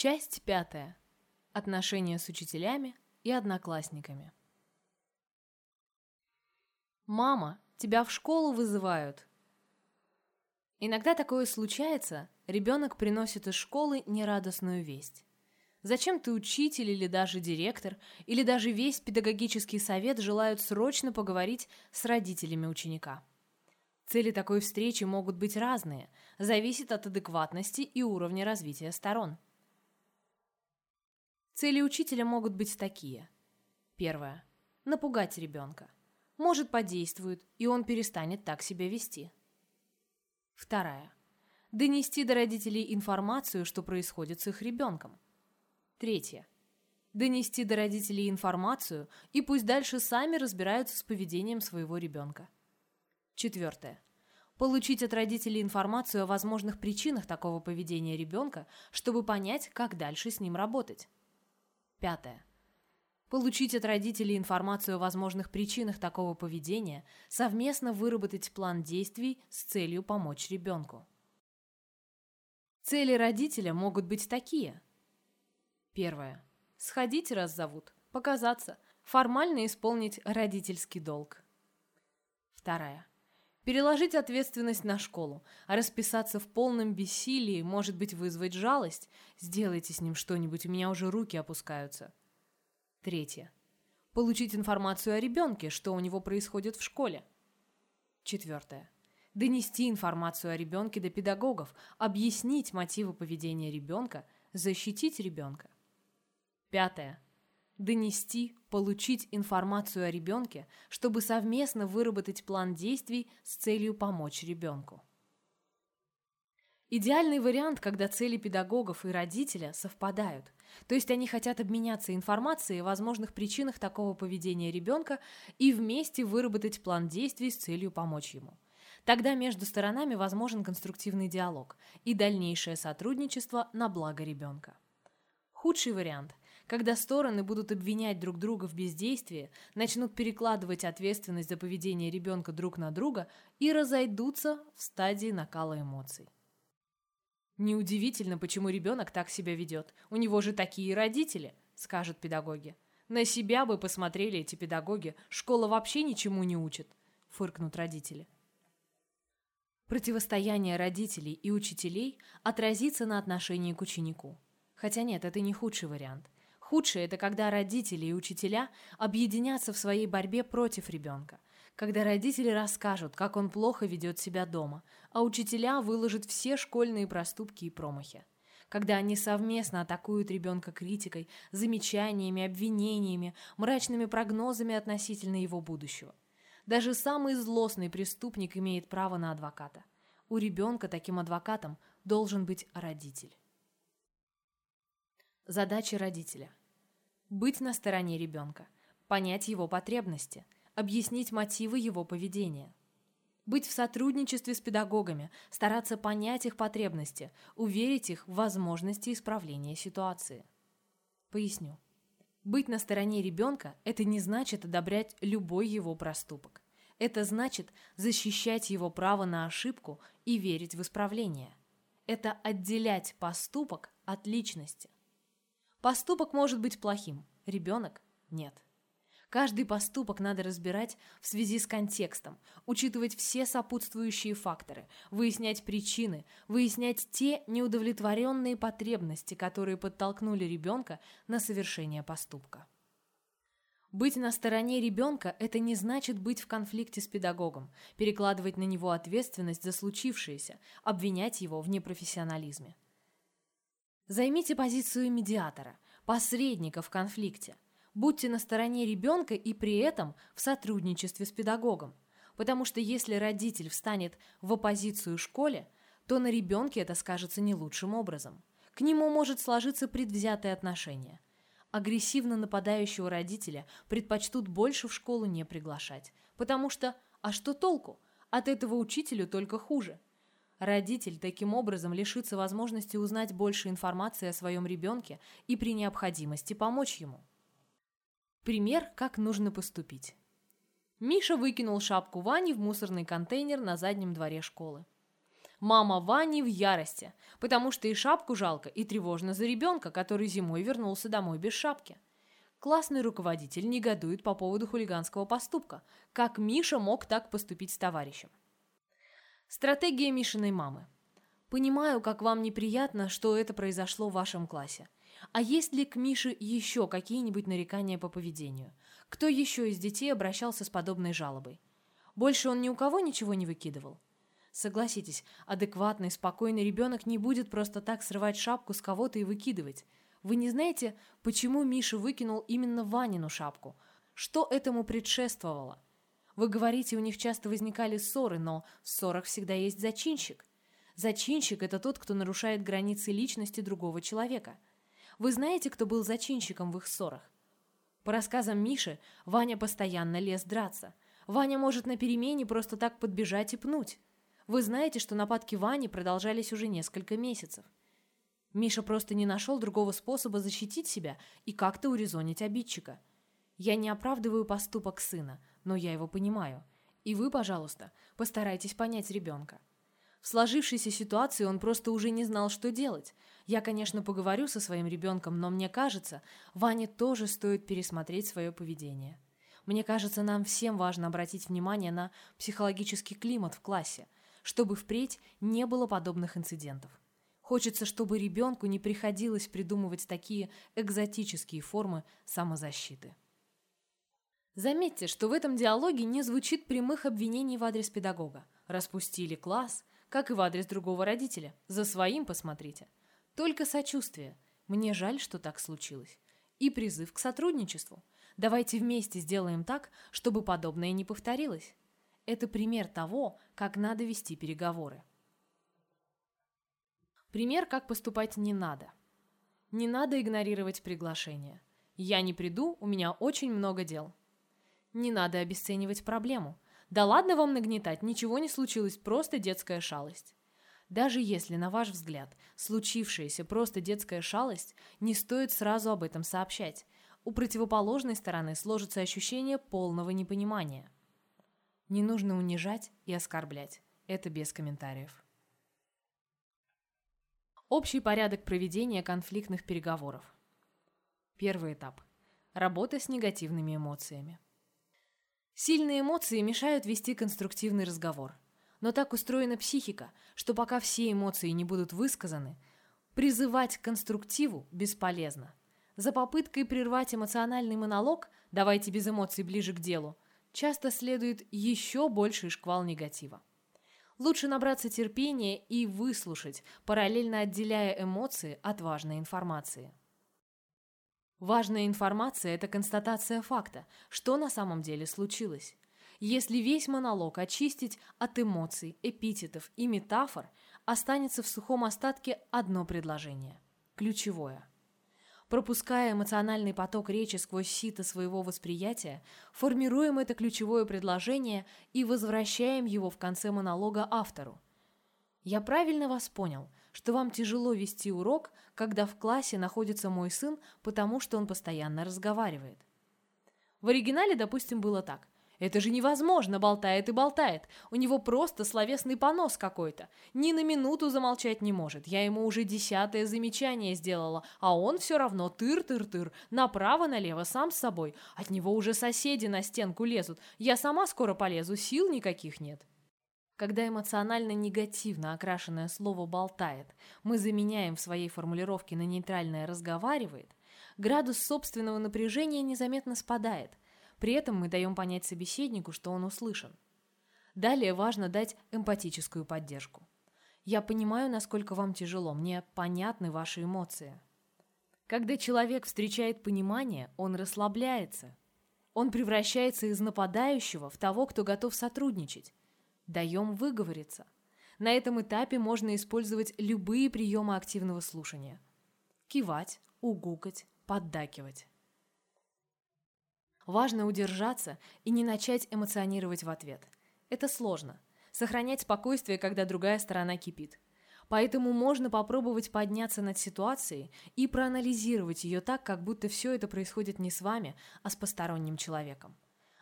Часть пятая. Отношения с учителями и одноклассниками. «Мама, тебя в школу вызывают!» Иногда такое случается, ребенок приносит из школы нерадостную весть. Зачем ты учитель или даже директор, или даже весь педагогический совет желают срочно поговорить с родителями ученика? Цели такой встречи могут быть разные, зависит от адекватности и уровня развития сторон. Цели учителя могут быть такие. Первое. Напугать ребенка. Может, подействует, и он перестанет так себя вести. Вторая. Донести до родителей информацию, что происходит с их ребенком. Третье. Донести до родителей информацию, и пусть дальше сами разбираются с поведением своего ребенка. Четвертое. Получить от родителей информацию о возможных причинах такого поведения ребенка, чтобы понять, как дальше с ним работать. Пятое. Получить от родителей информацию о возможных причинах такого поведения, совместно выработать план действий с целью помочь ребенку. Цели родителя могут быть такие. Первое. Сходить, раз зовут, показаться, формально исполнить родительский долг. Вторая переложить ответственность на школу, а расписаться в полном бессилии, может быть, вызвать жалость. Сделайте с ним что-нибудь, у меня уже руки опускаются. Третье. Получить информацию о ребенке, что у него происходит в школе. Четвертое. Донести информацию о ребенке до педагогов, объяснить мотивы поведения ребенка, защитить ребенка. Пятое донести, получить информацию о ребенке, чтобы совместно выработать план действий с целью помочь ребенку. Идеальный вариант, когда цели педагогов и родителя совпадают, то есть они хотят обменяться информацией о возможных причинах такого поведения ребенка и вместе выработать план действий с целью помочь ему. Тогда между сторонами возможен конструктивный диалог и дальнейшее сотрудничество на благо ребенка. Худший вариант – когда стороны будут обвинять друг друга в бездействии, начнут перекладывать ответственность за поведение ребенка друг на друга и разойдутся в стадии накала эмоций. Неудивительно, почему ребенок так себя ведет. У него же такие родители, скажут педагоги. На себя бы посмотрели эти педагоги, школа вообще ничему не учит, фыркнут родители. Противостояние родителей и учителей отразится на отношении к ученику. Хотя нет, это не худший вариант. Худшее – это когда родители и учителя объединятся в своей борьбе против ребенка. Когда родители расскажут, как он плохо ведет себя дома, а учителя выложат все школьные проступки и промахи. Когда они совместно атакуют ребенка критикой, замечаниями, обвинениями, мрачными прогнозами относительно его будущего. Даже самый злостный преступник имеет право на адвоката. У ребенка таким адвокатом должен быть родитель. Задачи родителя. Быть на стороне ребенка, понять его потребности, объяснить мотивы его поведения. Быть в сотрудничестве с педагогами, стараться понять их потребности, уверить их в возможности исправления ситуации. Поясню. Быть на стороне ребенка – это не значит одобрять любой его проступок. Это значит защищать его право на ошибку и верить в исправление. Это отделять поступок от личности. Поступок может быть плохим, ребенок – нет. Каждый поступок надо разбирать в связи с контекстом, учитывать все сопутствующие факторы, выяснять причины, выяснять те неудовлетворенные потребности, которые подтолкнули ребенка на совершение поступка. Быть на стороне ребенка – это не значит быть в конфликте с педагогом, перекладывать на него ответственность за случившееся, обвинять его в непрофессионализме. Займите позицию медиатора, посредника в конфликте. Будьте на стороне ребенка и при этом в сотрудничестве с педагогом. Потому что если родитель встанет в оппозицию школе, то на ребенке это скажется не лучшим образом. К нему может сложиться предвзятое отношение. Агрессивно нападающего родителя предпочтут больше в школу не приглашать. Потому что, а что толку? От этого учителю только хуже – Родитель таким образом лишится возможности узнать больше информации о своем ребенке и при необходимости помочь ему. Пример, как нужно поступить. Миша выкинул шапку Вани в мусорный контейнер на заднем дворе школы. Мама Вани в ярости, потому что и шапку жалко, и тревожно за ребенка, который зимой вернулся домой без шапки. Классный руководитель негодует по поводу хулиганского поступка. Как Миша мог так поступить с товарищем? Стратегия Мишиной мамы. Понимаю, как вам неприятно, что это произошло в вашем классе. А есть ли к Мише еще какие-нибудь нарекания по поведению? Кто еще из детей обращался с подобной жалобой? Больше он ни у кого ничего не выкидывал? Согласитесь, адекватный, спокойный ребенок не будет просто так срывать шапку с кого-то и выкидывать. Вы не знаете, почему Миша выкинул именно Ванину шапку? Что этому предшествовало? Вы говорите, у них часто возникали ссоры, но в ссорах всегда есть зачинщик. Зачинщик – это тот, кто нарушает границы личности другого человека. Вы знаете, кто был зачинщиком в их ссорах? По рассказам Миши, Ваня постоянно лез драться. Ваня может на перемене просто так подбежать и пнуть. Вы знаете, что нападки Вани продолжались уже несколько месяцев. Миша просто не нашел другого способа защитить себя и как-то урезонить обидчика. Я не оправдываю поступок сына, но я его понимаю. И вы, пожалуйста, постарайтесь понять ребенка. В сложившейся ситуации он просто уже не знал, что делать. Я, конечно, поговорю со своим ребенком, но мне кажется, Ване тоже стоит пересмотреть свое поведение. Мне кажется, нам всем важно обратить внимание на психологический климат в классе – чтобы впредь не было подобных инцидентов. Хочется, чтобы ребенку не приходилось придумывать такие экзотические формы самозащиты. Заметьте, что в этом диалоге не звучит прямых обвинений в адрес педагога. Распустили класс, как и в адрес другого родителя. За своим посмотрите. Только сочувствие. Мне жаль, что так случилось. И призыв к сотрудничеству. Давайте вместе сделаем так, чтобы подобное не повторилось. Это пример того, как надо вести переговоры. Пример, как поступать не надо. Не надо игнорировать приглашение. Я не приду, у меня очень много дел. Не надо обесценивать проблему. Да ладно вам нагнетать, ничего не случилось, просто детская шалость. Даже если, на ваш взгляд, случившаяся просто детская шалость, не стоит сразу об этом сообщать. У противоположной стороны сложится ощущение полного непонимания. Не нужно унижать и оскорблять. Это без комментариев. Общий порядок проведения конфликтных переговоров. Первый этап. Работа с негативными эмоциями. Сильные эмоции мешают вести конструктивный разговор. Но так устроена психика, что пока все эмоции не будут высказаны, призывать к конструктиву бесполезно. За попыткой прервать эмоциональный монолог «давайте без эмоций ближе к делу» часто следует еще больший шквал негатива. Лучше набраться терпения и выслушать, параллельно отделяя эмоции от важной информации. Важная информация – это констатация факта, что на самом деле случилось. Если весь монолог очистить от эмоций, эпитетов и метафор, останется в сухом остатке одно предложение – ключевое – Пропуская эмоциональный поток речи сквозь сито своего восприятия, формируем это ключевое предложение и возвращаем его в конце монолога автору. Я правильно вас понял, что вам тяжело вести урок, когда в классе находится мой сын, потому что он постоянно разговаривает. В оригинале, допустим, было так – это же невозможно, болтает и болтает. У него просто словесный понос какой-то. Ни на минуту замолчать не может. Я ему уже десятое замечание сделала, а он все равно тыр-тыр-тыр, направо-налево, сам с собой. От него уже соседи на стенку лезут. Я сама скоро полезу, сил никаких нет. Когда эмоционально негативно окрашенное слово «болтает» мы заменяем в своей формулировке на нейтральное «разговаривает», градус собственного напряжения незаметно спадает – при этом мы даем понять собеседнику, что он услышан. Далее важно дать эмпатическую поддержку. Я понимаю, насколько вам тяжело, мне понятны ваши эмоции. Когда человек встречает понимание, он расслабляется. Он превращается из нападающего в того, кто готов сотрудничать. Даем выговориться. На этом этапе можно использовать любые приемы активного слушания. Кивать, угукать, поддакивать. Важно удержаться и не начать эмоционировать в ответ. Это сложно. Сохранять спокойствие, когда другая сторона кипит. Поэтому можно попробовать подняться над ситуацией и проанализировать ее так, как будто все это происходит не с вами, а с посторонним человеком.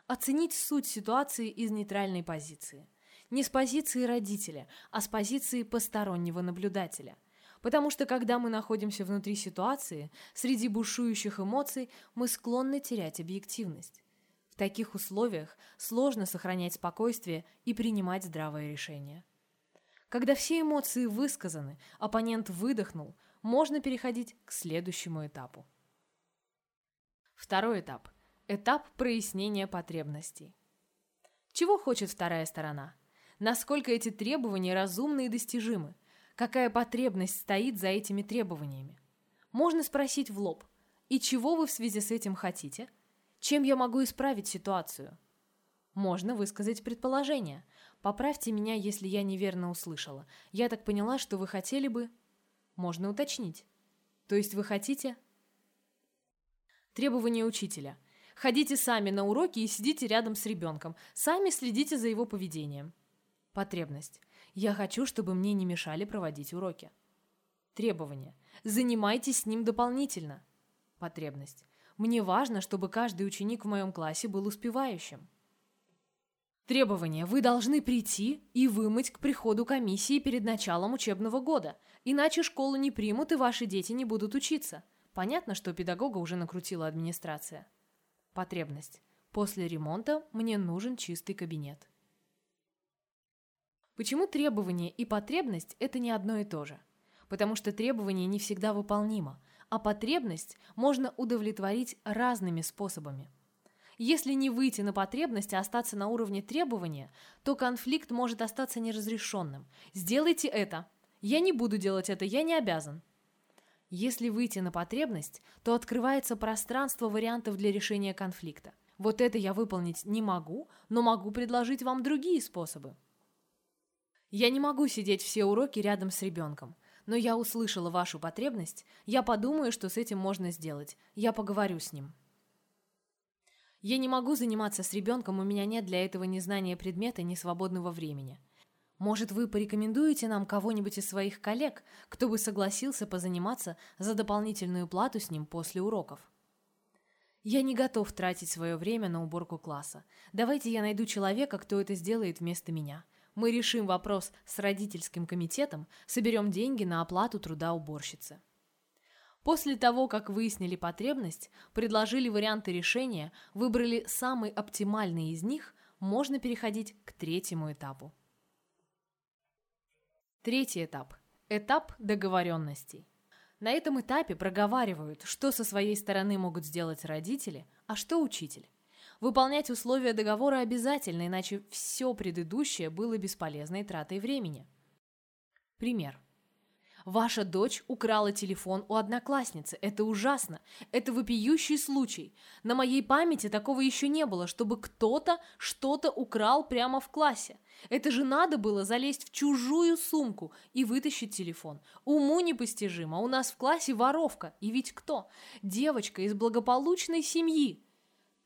Оценить суть ситуации из нейтральной позиции. Не с позиции родителя, а с позиции постороннего наблюдателя. Потому что когда мы находимся внутри ситуации, среди бушующих эмоций, мы склонны терять объективность. В таких условиях сложно сохранять спокойствие и принимать здравое решение. Когда все эмоции высказаны, оппонент выдохнул, можно переходить к следующему этапу. Второй этап. Этап прояснения потребностей. Чего хочет вторая сторона? Насколько эти требования разумны и достижимы? Какая потребность стоит за этими требованиями? Можно спросить в лоб. И чего вы в связи с этим хотите? Чем я могу исправить ситуацию? Можно высказать предположение. Поправьте меня, если я неверно услышала. Я так поняла, что вы хотели бы... Можно уточнить. То есть вы хотите... Требование учителя. Ходите сами на уроки и сидите рядом с ребенком. Сами следите за его поведением. Потребность. Я хочу, чтобы мне не мешали проводить уроки. Требование. Занимайтесь с ним дополнительно. Потребность. Мне важно, чтобы каждый ученик в моем классе был успевающим. Требование. Вы должны прийти и вымыть к приходу комиссии перед началом учебного года, иначе школу не примут и ваши дети не будут учиться. Понятно, что педагога уже накрутила администрация. Потребность. После ремонта мне нужен чистый кабинет. Почему требование и потребность – это не одно и то же? Потому что требование не всегда выполнимо, а потребность можно удовлетворить разными способами. Если не выйти на потребность, а остаться на уровне требования, то конфликт может остаться неразрешенным. Сделайте это. Я не буду делать это, я не обязан. Если выйти на потребность, то открывается пространство вариантов для решения конфликта. Вот это я выполнить не могу, но могу предложить вам другие способы. Я не могу сидеть все уроки рядом с ребенком, но я услышала вашу потребность, я подумаю, что с этим можно сделать, я поговорю с ним. Я не могу заниматься с ребенком, у меня нет для этого ни знания предмета, ни свободного времени. Может, вы порекомендуете нам кого-нибудь из своих коллег, кто бы согласился позаниматься за дополнительную плату с ним после уроков? Я не готов тратить свое время на уборку класса. Давайте я найду человека, кто это сделает вместо меня. Мы решим вопрос с родительским комитетом, соберем деньги на оплату труда уборщицы. После того, как выяснили потребность, предложили варианты решения, выбрали самый оптимальный из них, можно переходить к третьему этапу. Третий этап. Этап договоренностей. На этом этапе проговаривают, что со своей стороны могут сделать родители, а что учитель. Выполнять условия договора обязательно, иначе все предыдущее было бесполезной тратой времени. Пример. Ваша дочь украла телефон у одноклассницы. Это ужасно. Это вопиющий случай. На моей памяти такого еще не было, чтобы кто-то что-то украл прямо в классе. Это же надо было залезть в чужую сумку и вытащить телефон. Уму непостижимо. У нас в классе воровка. И ведь кто? Девочка из благополучной семьи.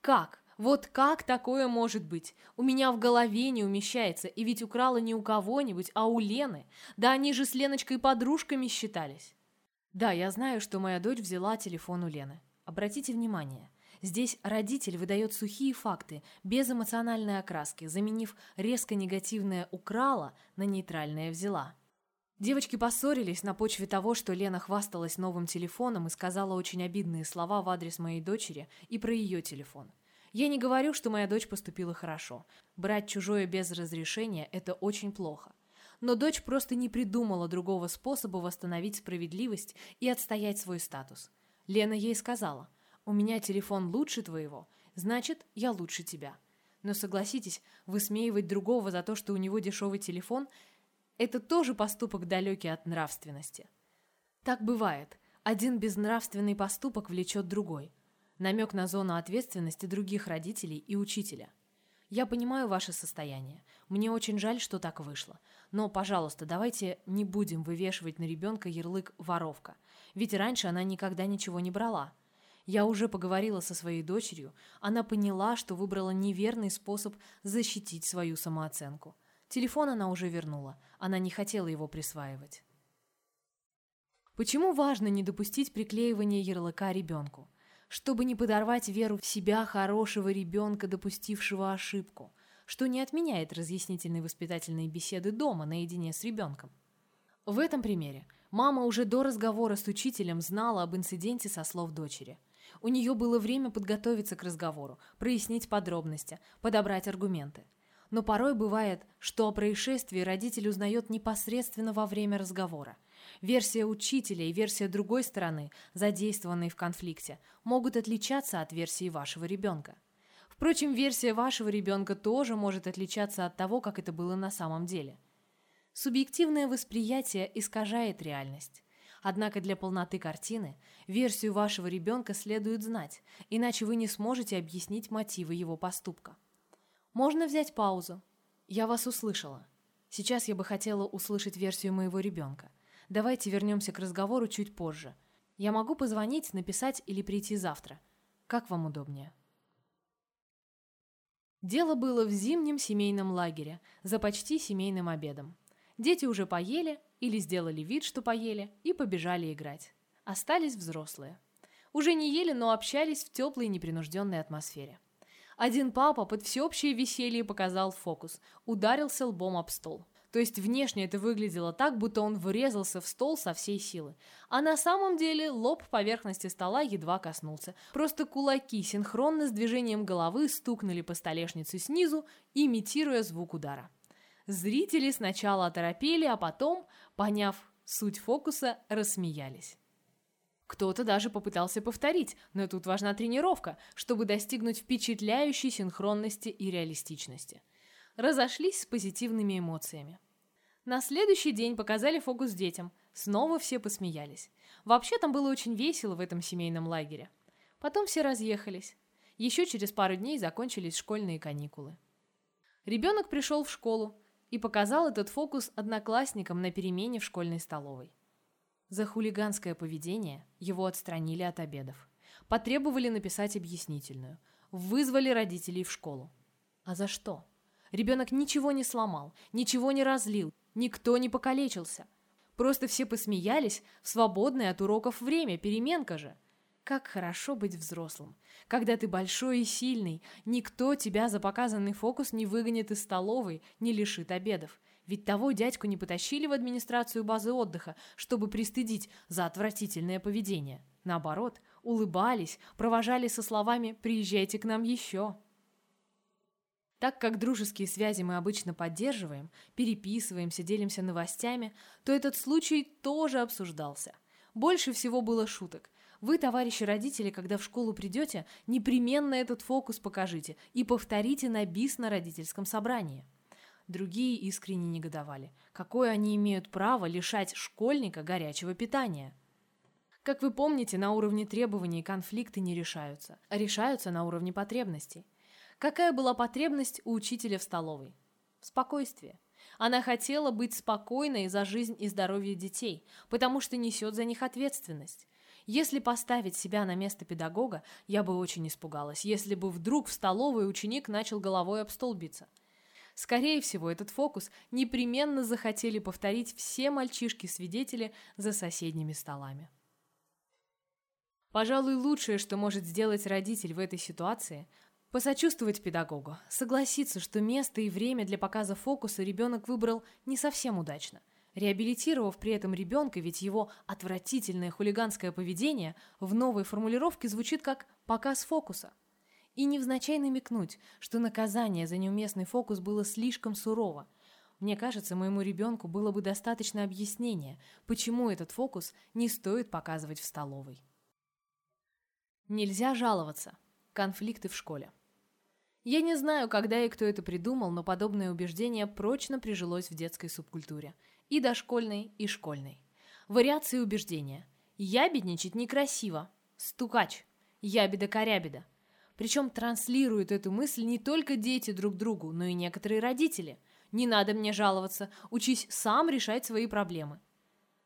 Как? Вот как такое может быть? У меня в голове не умещается, и ведь украла не у кого-нибудь, а у Лены. Да они же с Леночкой подружками считались. Да, я знаю, что моя дочь взяла телефон у Лены. Обратите внимание, здесь родитель выдает сухие факты, без эмоциональной окраски, заменив резко негативное «украла» на нейтральное «взяла». Девочки поссорились на почве того, что Лена хвасталась новым телефоном и сказала очень обидные слова в адрес моей дочери и про ее телефон. Я не говорю, что моя дочь поступила хорошо. Брать чужое без разрешения – это очень плохо. Но дочь просто не придумала другого способа восстановить справедливость и отстоять свой статус. Лена ей сказала, «У меня телефон лучше твоего, значит, я лучше тебя». Но согласитесь, высмеивать другого за то, что у него дешевый телефон – это тоже поступок далекий от нравственности. Так бывает. Один безнравственный поступок влечет другой – намек на зону ответственности других родителей и учителя. Я понимаю ваше состояние. Мне очень жаль, что так вышло. Но, пожалуйста, давайте не будем вывешивать на ребенка ярлык «воровка». Ведь раньше она никогда ничего не брала. Я уже поговорила со своей дочерью. Она поняла, что выбрала неверный способ защитить свою самооценку. Телефон она уже вернула. Она не хотела его присваивать. Почему важно не допустить приклеивания ярлыка ребенку? Чтобы не подорвать веру в себя хорошего ребенка, допустившего ошибку, что не отменяет разъяснительные воспитательные беседы дома наедине с ребенком. В этом примере мама уже до разговора с учителем знала об инциденте со слов дочери. У нее было время подготовиться к разговору, прояснить подробности, подобрать аргументы. Но порой бывает, что о происшествии родитель узнает непосредственно во время разговора. Версия учителя и версия другой стороны, задействованной в конфликте, могут отличаться от версии вашего ребенка. Впрочем, версия вашего ребенка тоже может отличаться от того, как это было на самом деле. Субъективное восприятие искажает реальность. Однако для полноты картины версию вашего ребенка следует знать, иначе вы не сможете объяснить мотивы его поступка. Можно взять паузу. Я вас услышала. Сейчас я бы хотела услышать версию моего ребенка. Давайте вернемся к разговору чуть позже. Я могу позвонить, написать или прийти завтра. Как вам удобнее? Дело было в зимнем семейном лагере, за почти семейным обедом. Дети уже поели или сделали вид, что поели, и побежали играть. Остались взрослые. Уже не ели, но общались в теплой непринужденной атмосфере. Один папа под всеобщее веселье показал фокус, ударился лбом об стол. То есть внешне это выглядело так, будто он врезался в стол со всей силы. А на самом деле лоб поверхности стола едва коснулся. Просто кулаки синхронно с движением головы стукнули по столешнице снизу, имитируя звук удара. Зрители сначала оторопели, а потом, поняв суть фокуса, рассмеялись. Кто-то даже попытался повторить, но тут важна тренировка, чтобы достигнуть впечатляющей синхронности и реалистичности. Разошлись с позитивными эмоциями. На следующий день показали фокус детям. Снова все посмеялись. Вообще там было очень весело в этом семейном лагере. Потом все разъехались. Еще через пару дней закончились школьные каникулы. Ребенок пришел в школу и показал этот фокус одноклассникам на перемене в школьной столовой. За хулиганское поведение его отстранили от обедов. Потребовали написать объяснительную. Вызвали родителей в школу. А за что? Ребенок ничего не сломал, ничего не разлил, никто не покалечился. Просто все посмеялись в свободное от уроков время, переменка же. Как хорошо быть взрослым. Когда ты большой и сильный, никто тебя за показанный фокус не выгонит из столовой, не лишит обедов. Ведь того дядьку не потащили в администрацию базы отдыха, чтобы пристыдить за отвратительное поведение. Наоборот, улыбались, провожали со словами «приезжайте к нам еще». Так как дружеские связи мы обычно поддерживаем, переписываемся, делимся новостями, то этот случай тоже обсуждался. Больше всего было шуток. Вы, товарищи родители, когда в школу придете, непременно этот фокус покажите и повторите на бис на родительском собрании. Другие искренне негодовали. Какое они имеют право лишать школьника горячего питания? Как вы помните, на уровне требований конфликты не решаются, а решаются на уровне потребностей. Какая была потребность у учителя в столовой? В спокойствии. Она хотела быть спокойной за жизнь и здоровье детей, потому что несет за них ответственность. Если поставить себя на место педагога, я бы очень испугалась, если бы вдруг в столовой ученик начал головой об стол биться. Скорее всего, этот фокус непременно захотели повторить все мальчишки-свидетели за соседними столами. Пожалуй, лучшее, что может сделать родитель в этой ситуации – посочувствовать педагогу, согласиться, что место и время для показа фокуса ребенок выбрал не совсем удачно, реабилитировав при этом ребенка, ведь его отвратительное хулиганское поведение в новой формулировке звучит как «показ фокуса» и невзначай намекнуть, что наказание за неуместный фокус было слишком сурово. Мне кажется, моему ребенку было бы достаточно объяснения, почему этот фокус не стоит показывать в столовой. Нельзя жаловаться. Конфликты в школе. Я не знаю, когда и кто это придумал, но подобное убеждение прочно прижилось в детской субкультуре. И дошкольной, и школьной. Вариации убеждения. Ябедничать некрасиво. Стукач. Ябеда-корябеда. Причем транслируют эту мысль не только дети друг другу, но и некоторые родители. Не надо мне жаловаться, учись сам решать свои проблемы.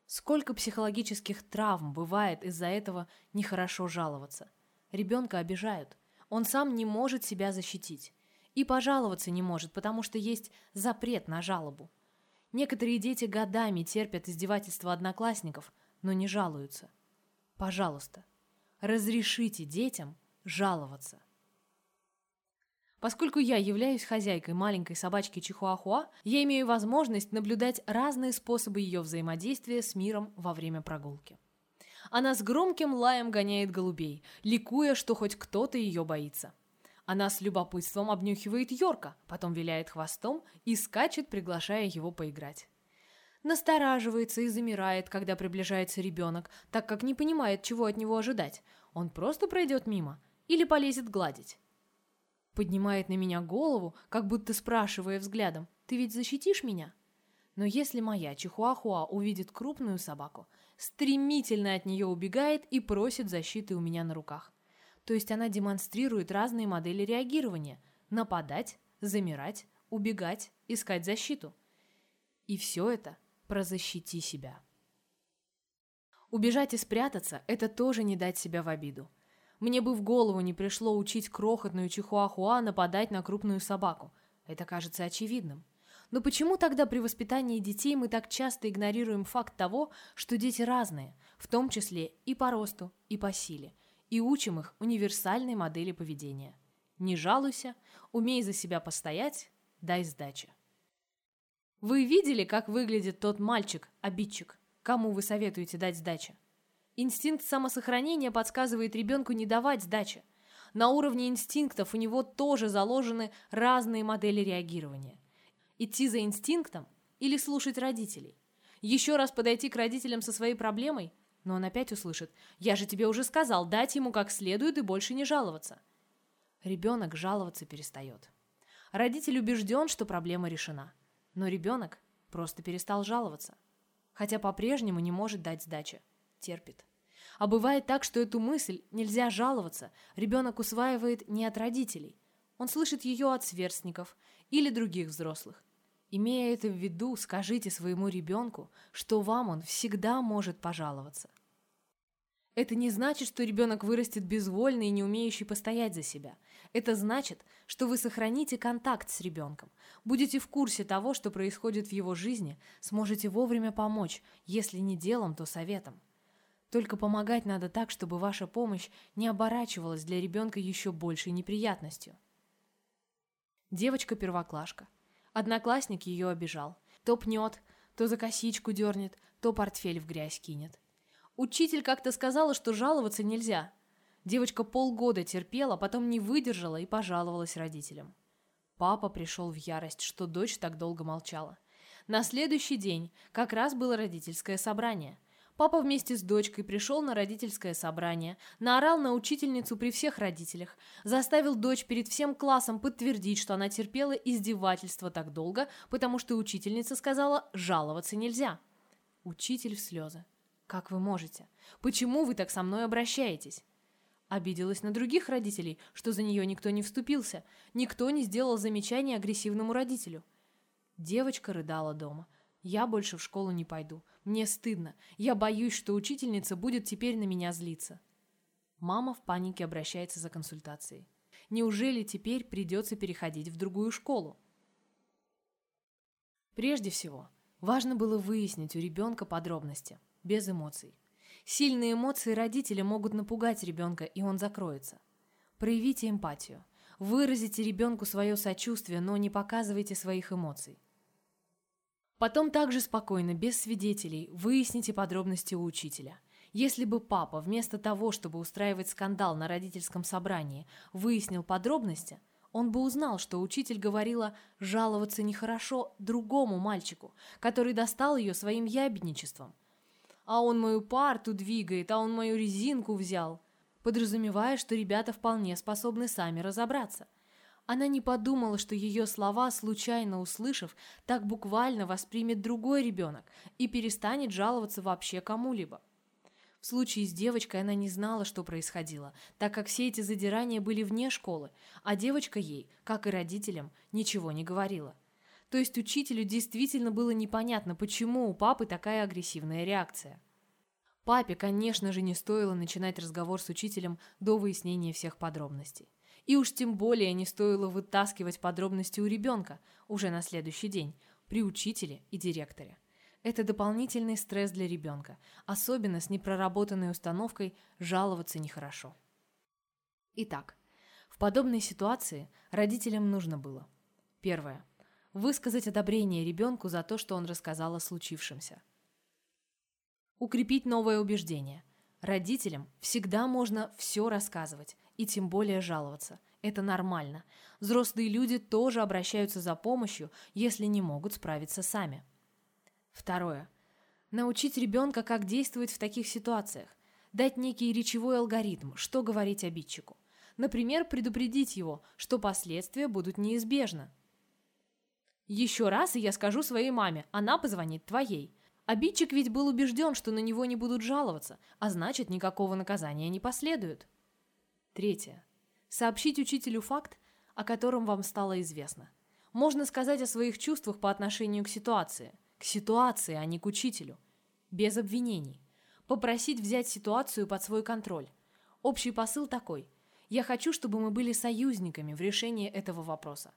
Сколько психологических травм бывает из-за этого нехорошо жаловаться. Ребенка обижают. Он сам не может себя защитить. И пожаловаться не может, потому что есть запрет на жалобу. Некоторые дети годами терпят издевательства одноклассников, но не жалуются. Пожалуйста, разрешите детям жаловаться. Поскольку я являюсь хозяйкой маленькой собачки Чихуахуа, я имею возможность наблюдать разные способы ее взаимодействия с миром во время прогулки. Она с громким лаем гоняет голубей, ликуя, что хоть кто-то ее боится. Она с любопытством обнюхивает Йорка, потом виляет хвостом и скачет, приглашая его поиграть. Настораживается и замирает, когда приближается ребенок, так как не понимает, чего от него ожидать. Он просто пройдет мимо или полезет гладить. Поднимает на меня голову, как будто спрашивая взглядом, «Ты ведь защитишь меня?» Но если моя чихуахуа увидит крупную собаку, стремительно от нее убегает и просит защиты у меня на руках. То есть она демонстрирует разные модели реагирования – нападать, замирать, убегать, искать защиту. И все это про «защити себя». Убежать и спрятаться – это тоже не дать себя в обиду. Мне бы в голову не пришло учить крохотную чихуахуа нападать на крупную собаку. Это кажется очевидным. Но почему тогда при воспитании детей мы так часто игнорируем факт того, что дети разные, в том числе и по росту, и по силе, и учим их универсальной модели поведения? Не жалуйся, умей за себя постоять, дай сдачи. Вы видели, как выглядит тот мальчик, обидчик, кому вы советуете дать сдачи? Инстинкт самосохранения подсказывает ребенку не давать сдачи. На уровне инстинктов у него тоже заложены разные модели реагирования. Идти за инстинктом или слушать родителей? Еще раз подойти к родителям со своей проблемой? Но он опять услышит «Я же тебе уже сказал, дать ему как следует и больше не жаловаться». Ребенок жаловаться перестает. Родитель убежден, что проблема решена. Но ребенок просто перестал жаловаться. Хотя по-прежнему не может дать сдачи терпит. А бывает так, что эту мысль «нельзя жаловаться» ребенок усваивает не от родителей. Он слышит ее от сверстников или других взрослых. Имея это в виду, скажите своему ребенку, что вам он всегда может пожаловаться. Это не значит, что ребенок вырастет безвольный и не умеющий постоять за себя. Это значит, что вы сохраните контакт с ребенком, будете в курсе того, что происходит в его жизни, сможете вовремя помочь, если не делом, то советом. Только помогать надо так, чтобы ваша помощь не оборачивалась для ребенка еще большей неприятностью. Девочка-первоклашка. Одноклассник ее обижал. То пнет, то за косичку дернет, то портфель в грязь кинет. Учитель как-то сказала, что жаловаться нельзя. Девочка полгода терпела, потом не выдержала и пожаловалась родителям. Папа пришел в ярость, что дочь так долго молчала. На следующий день как раз было родительское собрание. Папа вместе с дочкой пришел на родительское собрание, наорал на учительницу при всех родителях, заставил дочь перед всем классом подтвердить, что она терпела издевательство так долго, потому что учительница сказала «жаловаться нельзя». Учитель в слезы. «Как вы можете? Почему вы так со мной обращаетесь?» Обиделась на других родителей, что за нее никто не вступился, никто не сделал замечания агрессивному родителю. Девочка рыдала дома. «Я больше в школу не пойду. Мне стыдно. Я боюсь, что учительница будет теперь на меня злиться. Мама в панике обращается за консультацией. Неужели теперь придется переходить в другую школу? Прежде всего, важно было выяснить у ребенка подробности, без эмоций. Сильные эмоции родителя могут напугать ребенка, и он закроется. Проявите эмпатию. Выразите ребенку свое сочувствие, но не показывайте своих эмоций. Потом также спокойно, без свидетелей, выясните подробности у учителя. Если бы папа, вместо того, чтобы устраивать скандал на родительском собрании, выяснил подробности, он бы узнал, что учитель говорила жаловаться нехорошо другому мальчику, который достал ее своим ябедничеством. «А он мою парту двигает, а он мою резинку взял», подразумевая, что ребята вполне способны сами разобраться – она не подумала, что ее слова, случайно услышав, так буквально воспримет другой ребенок и перестанет жаловаться вообще кому-либо. В случае с девочкой она не знала, что происходило, так как все эти задирания были вне школы, а девочка ей, как и родителям, ничего не говорила. То есть учителю действительно было непонятно, почему у папы такая агрессивная реакция. Папе, конечно же, не стоило начинать разговор с учителем до выяснения всех подробностей. И уж тем более не стоило вытаскивать подробности у ребенка уже на следующий день при учителе и директоре. Это дополнительный стресс для ребенка, особенно с непроработанной установкой «жаловаться нехорошо». Итак, В подобной ситуации родителям нужно было. Первое. Высказать одобрение ребенку за то, что он рассказал о случившемся. Укрепить новое убеждение. Родителям всегда можно все рассказывать, и тем более жаловаться. Это нормально. Взрослые люди тоже обращаются за помощью, если не могут справиться сами. Второе. Научить ребенка, как действовать в таких ситуациях. Дать некий речевой алгоритм, что говорить обидчику. Например, предупредить его, что последствия будут неизбежны. Еще раз, и я скажу своей маме, она позвонит твоей. Обидчик ведь был убежден, что на него не будут жаловаться, а значит, никакого наказания не последует. Третье. Сообщить учителю факт, о котором вам стало известно. Можно сказать о своих чувствах по отношению к ситуации. К ситуации, а не к учителю. Без обвинений. Попросить взять ситуацию под свой контроль. Общий посыл такой. Я хочу, чтобы мы были союзниками в решении этого вопроса.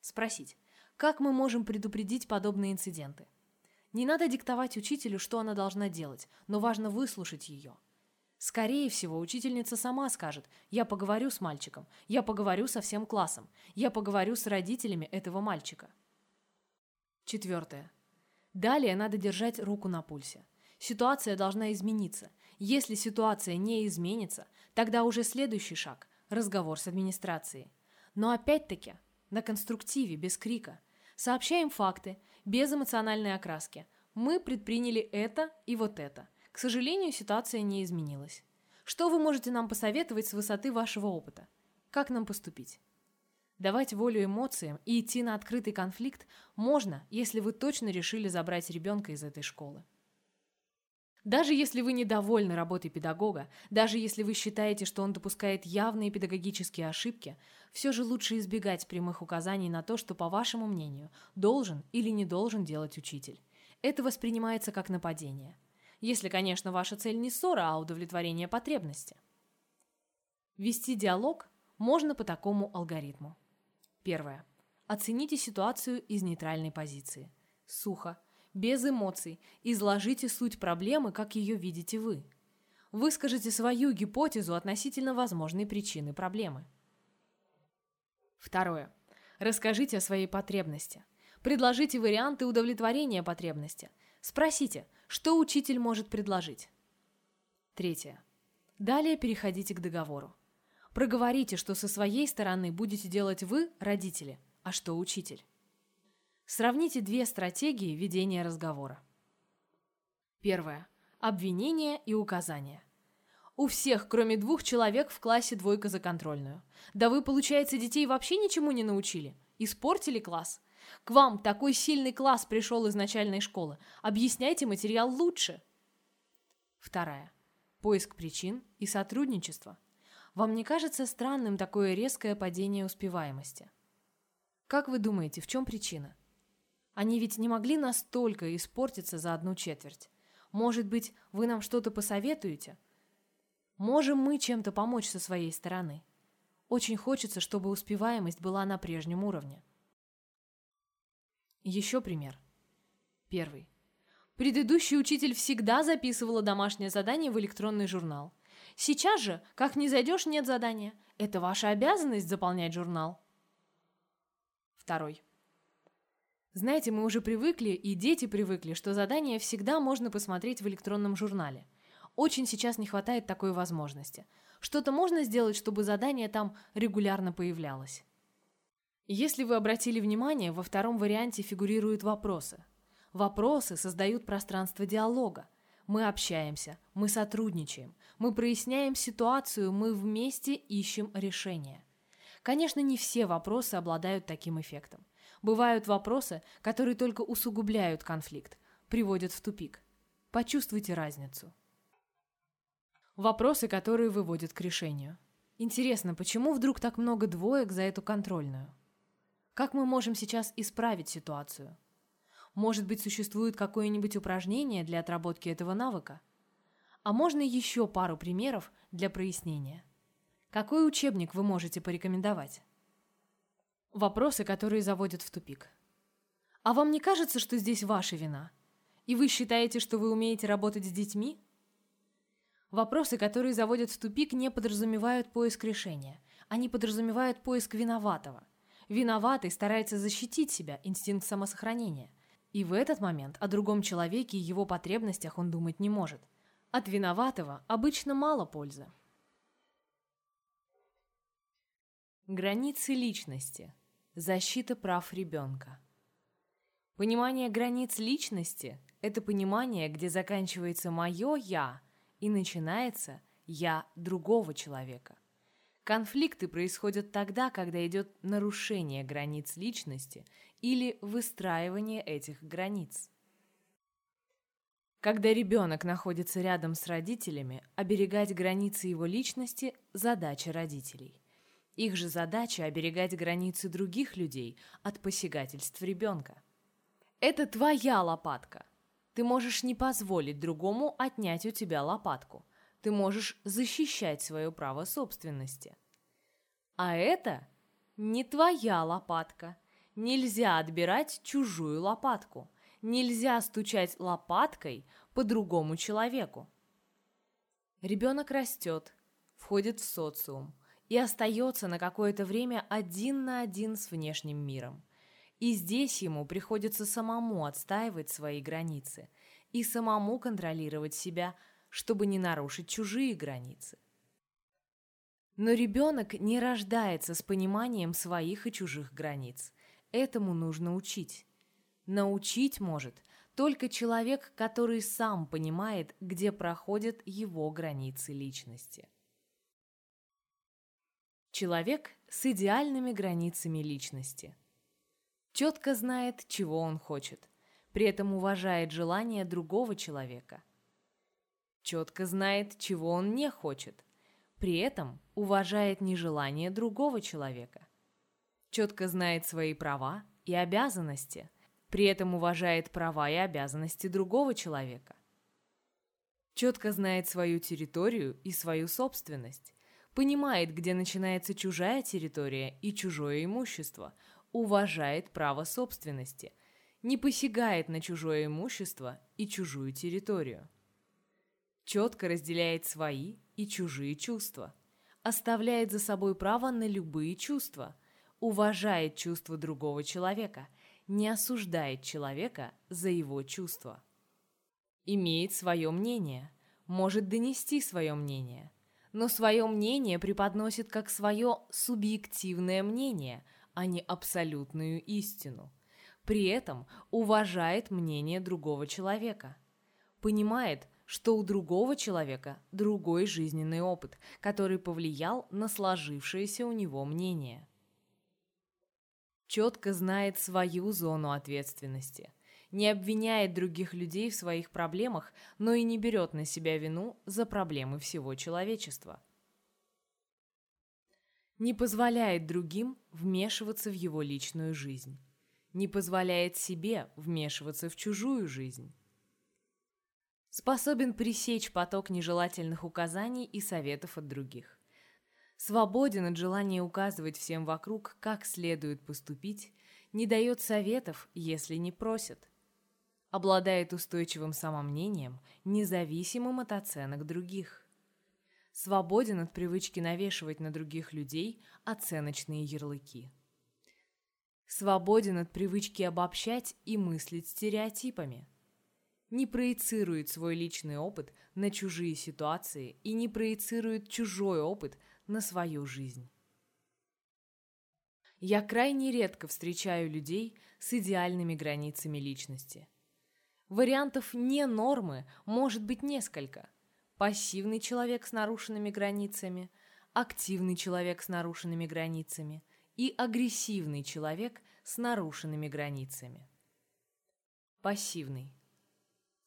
Спросить, как мы можем предупредить подобные инциденты? Не надо диктовать учителю, что она должна делать, но важно выслушать ее. Скорее всего, учительница сама скажет «Я поговорю с мальчиком, я поговорю со всем классом, я поговорю с родителями этого мальчика». Четвертое. Далее надо держать руку на пульсе. Ситуация должна измениться. Если ситуация не изменится, тогда уже следующий шаг – разговор с администрацией. Но опять-таки на конструктиве, без крика. Сообщаем факты, без эмоциональной окраски. Мы предприняли это и вот это. К сожалению, ситуация не изменилась. Что вы можете нам посоветовать с высоты вашего опыта? Как нам поступить? Давать волю эмоциям и идти на открытый конфликт можно, если вы точно решили забрать ребенка из этой школы. Даже если вы недовольны работой педагога, даже если вы считаете, что он допускает явные педагогические ошибки, все же лучше избегать прямых указаний на то, что, по вашему мнению, должен или не должен делать учитель. Это воспринимается как нападение. Если, конечно, ваша цель не ссора, а удовлетворение потребности. Вести диалог можно по такому алгоритму. Первое. Оцените ситуацию из нейтральной позиции. Сухо, без эмоций, изложите суть проблемы, как ее видите вы. Выскажите свою гипотезу относительно возможной причины проблемы. Второе. Расскажите о своей потребности. Предложите варианты удовлетворения потребности. Спросите, что учитель может предложить. Третье. Далее переходите к договору. Проговорите, что со своей стороны будете делать вы, родители, а что учитель. Сравните две стратегии ведения разговора. Первое. Обвинение и указание. У всех, кроме двух человек, в классе двойка за контрольную. Да вы, получается, детей вообще ничему не научили? Испортили класс? К вам такой сильный класс пришел из начальной школы. Объясняйте материал лучше. Вторая. Поиск причин и сотрудничество. Вам не кажется странным такое резкое падение успеваемости? Как вы думаете, в чем причина? Они ведь не могли настолько испортиться за одну четверть. Может быть, вы нам что-то посоветуете? Можем мы чем-то помочь со своей стороны? Очень хочется, чтобы успеваемость была на прежнем уровне. Еще пример. Первый. Предыдущий учитель всегда записывала домашнее задание в электронный журнал. Сейчас же, как не зайдешь, нет задания. Это ваша обязанность заполнять журнал. Второй. Знаете, мы уже привыкли, и дети привыкли, что задания всегда можно посмотреть в электронном журнале. Очень сейчас не хватает такой возможности. Что-то можно сделать, чтобы задание там регулярно появлялось. Если вы обратили внимание, во втором варианте фигурируют вопросы. Вопросы создают пространство диалога. Мы общаемся, мы сотрудничаем, мы проясняем ситуацию, мы вместе ищем решение. Конечно, не все вопросы обладают таким эффектом. Бывают вопросы, которые только усугубляют конфликт, приводят в тупик. Почувствуйте разницу. Вопросы, которые выводят к решению. Интересно, почему вдруг так много двоек за эту контрольную? Как мы можем сейчас исправить ситуацию? Может быть, существует какое-нибудь упражнение для отработки этого навыка? А можно еще пару примеров для прояснения? Какой учебник вы можете порекомендовать? Вопросы, которые заводят в тупик. А вам не кажется, что здесь ваша вина? И вы считаете, что вы умеете работать с детьми? Вопросы, которые заводят в тупик, не подразумевают поиск решения. Они подразумевают поиск виноватого. Виноватый старается защитить себя, инстинкт самосохранения. И в этот момент о другом человеке и его потребностях он думать не может. От виноватого обычно мало пользы. Границы личности. Защита прав ребенка. Понимание границ личности – это понимание, где заканчивается мое «я» и начинается «я» другого человека. Конфликты происходят тогда, когда идет нарушение границ личности или выстраивание этих границ. Когда ребенок находится рядом с родителями, оберегать границы его личности – задача родителей. Их же задача – оберегать границы других людей от посягательств ребенка. Это твоя лопатка. Ты можешь не позволить другому отнять у тебя лопатку. Ты можешь защищать свое право собственности. А это не твоя лопатка. Нельзя отбирать чужую лопатку. Нельзя стучать лопаткой по другому человеку. Ребенок растет, входит в социум и остается на какое-то время один на один с внешним миром. И здесь ему приходится самому отстаивать свои границы и самому контролировать себя, чтобы не нарушить чужие границы. Но ребенок не рождается с пониманием своих и чужих границ. Этому нужно учить. Научить может только человек, который сам понимает, где проходят его границы личности. Человек с идеальными границами личности. Четко знает, чего он хочет, при этом уважает желания другого человека. Четко знает, чего он не хочет, при этом уважает нежелание другого человека. Четко знает свои права и обязанности – при этом уважает права и обязанности другого человека. Четко знает свою территорию и свою собственность, понимает, где начинается чужая территория и чужое имущество, уважает право собственности, не посягает на чужое имущество и чужую территорию. Четко разделяет свои и чужие чувства, оставляет за собой право на любые чувства, уважает чувства другого человека – не осуждает человека за его чувства. Имеет свое мнение, может донести свое мнение, но свое мнение преподносит как свое субъективное мнение, а не абсолютную истину. При этом уважает мнение другого человека. Понимает, что у другого человека другой жизненный опыт, который повлиял на сложившееся у него мнение четко знает свою зону ответственности, не обвиняет других людей в своих проблемах, но и не берет на себя вину за проблемы всего человечества. Не позволяет другим вмешиваться в его личную жизнь. Не позволяет себе вмешиваться в чужую жизнь. Способен пресечь поток нежелательных указаний и советов от других свободен от желания указывать всем вокруг, как следует поступить, не дает советов, если не просят. Обладает устойчивым самомнением, независимым от оценок других. Свободен от привычки навешивать на других людей оценочные ярлыки. Свободен от привычки обобщать и мыслить стереотипами. Не проецирует свой личный опыт на чужие ситуации и не проецирует чужой опыт на свою жизнь. Я крайне редко встречаю людей с идеальными границами личности. Вариантов не нормы может быть несколько. Пассивный человек с нарушенными границами, активный человек с нарушенными границами и агрессивный человек с нарушенными границами. Пассивный.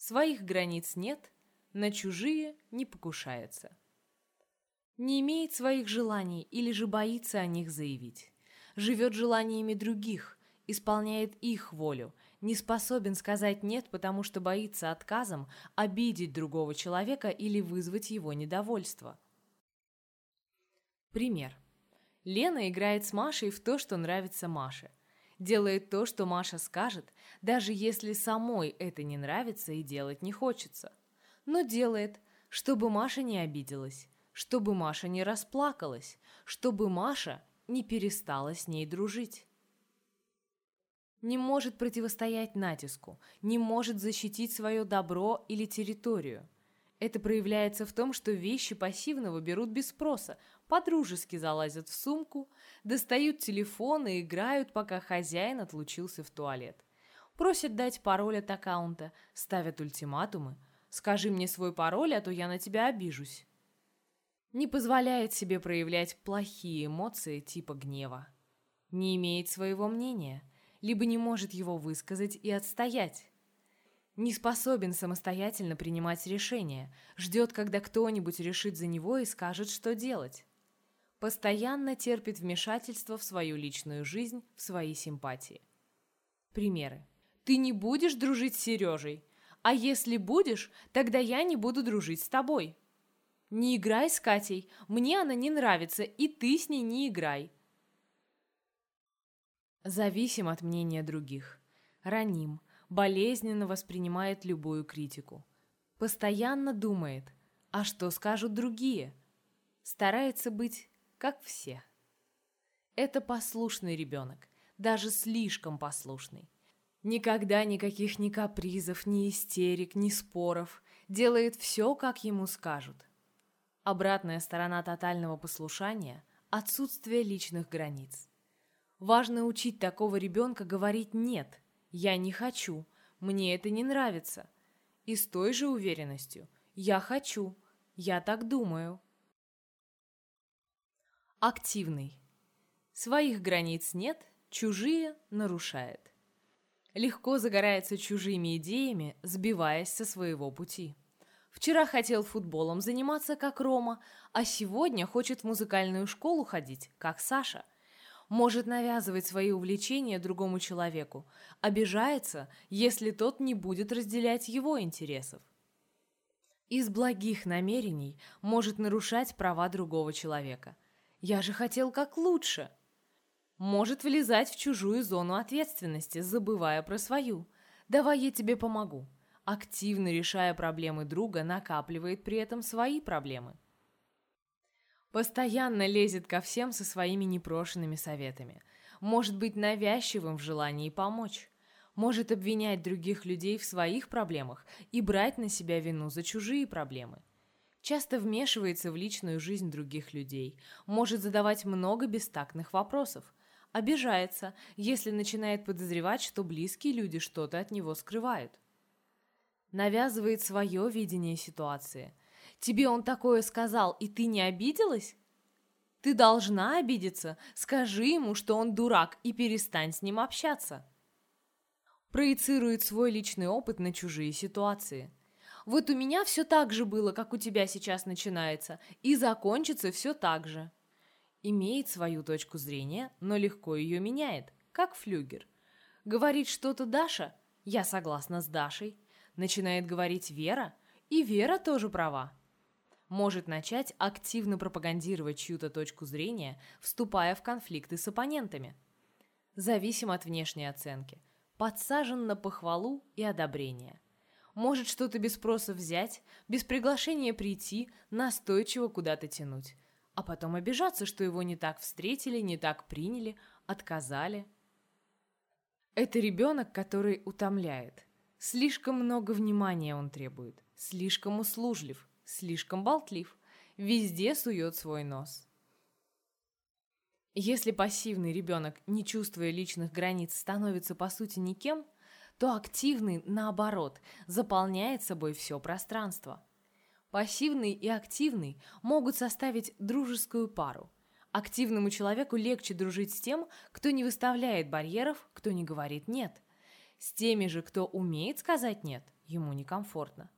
Своих границ нет, на чужие не покушается не имеет своих желаний или же боится о них заявить. Живет желаниями других, исполняет их волю, не способен сказать «нет», потому что боится отказом обидеть другого человека или вызвать его недовольство. Пример. Лена играет с Машей в то, что нравится Маше. Делает то, что Маша скажет, даже если самой это не нравится и делать не хочется. Но делает, чтобы Маша не обиделась чтобы Маша не расплакалась, чтобы Маша не перестала с ней дружить. Не может противостоять натиску, не может защитить свое добро или территорию. Это проявляется в том, что вещи пассивного берут без спроса, подружески залазят в сумку, достают телефон и играют, пока хозяин отлучился в туалет. Просят дать пароль от аккаунта, ставят ультиматумы. «Скажи мне свой пароль, а то я на тебя обижусь» не позволяет себе проявлять плохие эмоции типа гнева, не имеет своего мнения, либо не может его высказать и отстоять, не способен самостоятельно принимать решения, ждет, когда кто-нибудь решит за него и скажет, что делать, постоянно терпит вмешательство в свою личную жизнь, в свои симпатии. Примеры. Ты не будешь дружить с Сережей, а если будешь, тогда я не буду дружить с тобой. Не играй с Катей, мне она не нравится, и ты с ней не играй. Зависим от мнения других. Раним, болезненно воспринимает любую критику. Постоянно думает, а что скажут другие? Старается быть как все. Это послушный ребенок, даже слишком послушный. Никогда никаких ни капризов, ни истерик, ни споров. Делает все, как ему скажут. Обратная сторона тотального послушания – отсутствие личных границ. Важно учить такого ребенка говорить «нет», «я не хочу», «мне это не нравится». И с той же уверенностью «я хочу», «я так думаю». Активный. Своих границ нет, чужие нарушает. Легко загорается чужими идеями, сбиваясь со своего пути. Вчера хотел футболом заниматься, как Рома, а сегодня хочет в музыкальную школу ходить, как Саша. Может навязывать свои увлечения другому человеку, обижается, если тот не будет разделять его интересов. Из благих намерений может нарушать права другого человека. Я же хотел как лучше. Может влезать в чужую зону ответственности, забывая про свою. Давай я тебе помогу активно решая проблемы друга, накапливает при этом свои проблемы. Постоянно лезет ко всем со своими непрошенными советами. Может быть навязчивым в желании помочь. Может обвинять других людей в своих проблемах и брать на себя вину за чужие проблемы. Часто вмешивается в личную жизнь других людей. Может задавать много бестактных вопросов. Обижается, если начинает подозревать, что близкие люди что-то от него скрывают навязывает свое видение ситуации. Тебе он такое сказал, и ты не обиделась? Ты должна обидеться. Скажи ему, что он дурак, и перестань с ним общаться. Проецирует свой личный опыт на чужие ситуации. Вот у меня все так же было, как у тебя сейчас начинается, и закончится все так же. Имеет свою точку зрения, но легко ее меняет, как флюгер. Говорит что-то Даша, я согласна с Дашей начинает говорить Вера, и Вера тоже права. Может начать активно пропагандировать чью-то точку зрения, вступая в конфликты с оппонентами. Зависим от внешней оценки. Подсажен на похвалу и одобрение. Может что-то без спроса взять, без приглашения прийти, настойчиво куда-то тянуть. А потом обижаться, что его не так встретили, не так приняли, отказали. Это ребенок, который утомляет – Слишком много внимания он требует, слишком услужлив, слишком болтлив, везде сует свой нос. Если пассивный ребенок, не чувствуя личных границ, становится по сути никем, то активный, наоборот, заполняет собой все пространство. Пассивный и активный могут составить дружескую пару. Активному человеку легче дружить с тем, кто не выставляет барьеров, кто не говорит «нет», с теми же, кто умеет сказать «нет», ему некомфортно.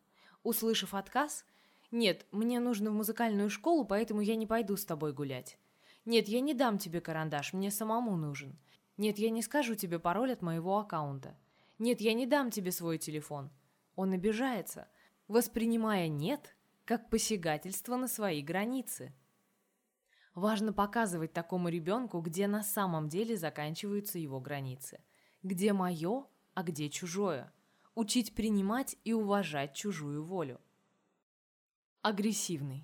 Услышав отказ, «Нет, мне нужно в музыкальную школу, поэтому я не пойду с тобой гулять». «Нет, я не дам тебе карандаш, мне самому нужен». «Нет, я не скажу тебе пароль от моего аккаунта». «Нет, я не дам тебе свой телефон». Он обижается, воспринимая «нет» как посягательство на свои границы. Важно показывать такому ребенку, где на самом деле заканчиваются его границы. Где мое, а где чужое. Учить принимать и уважать чужую волю. Агрессивный.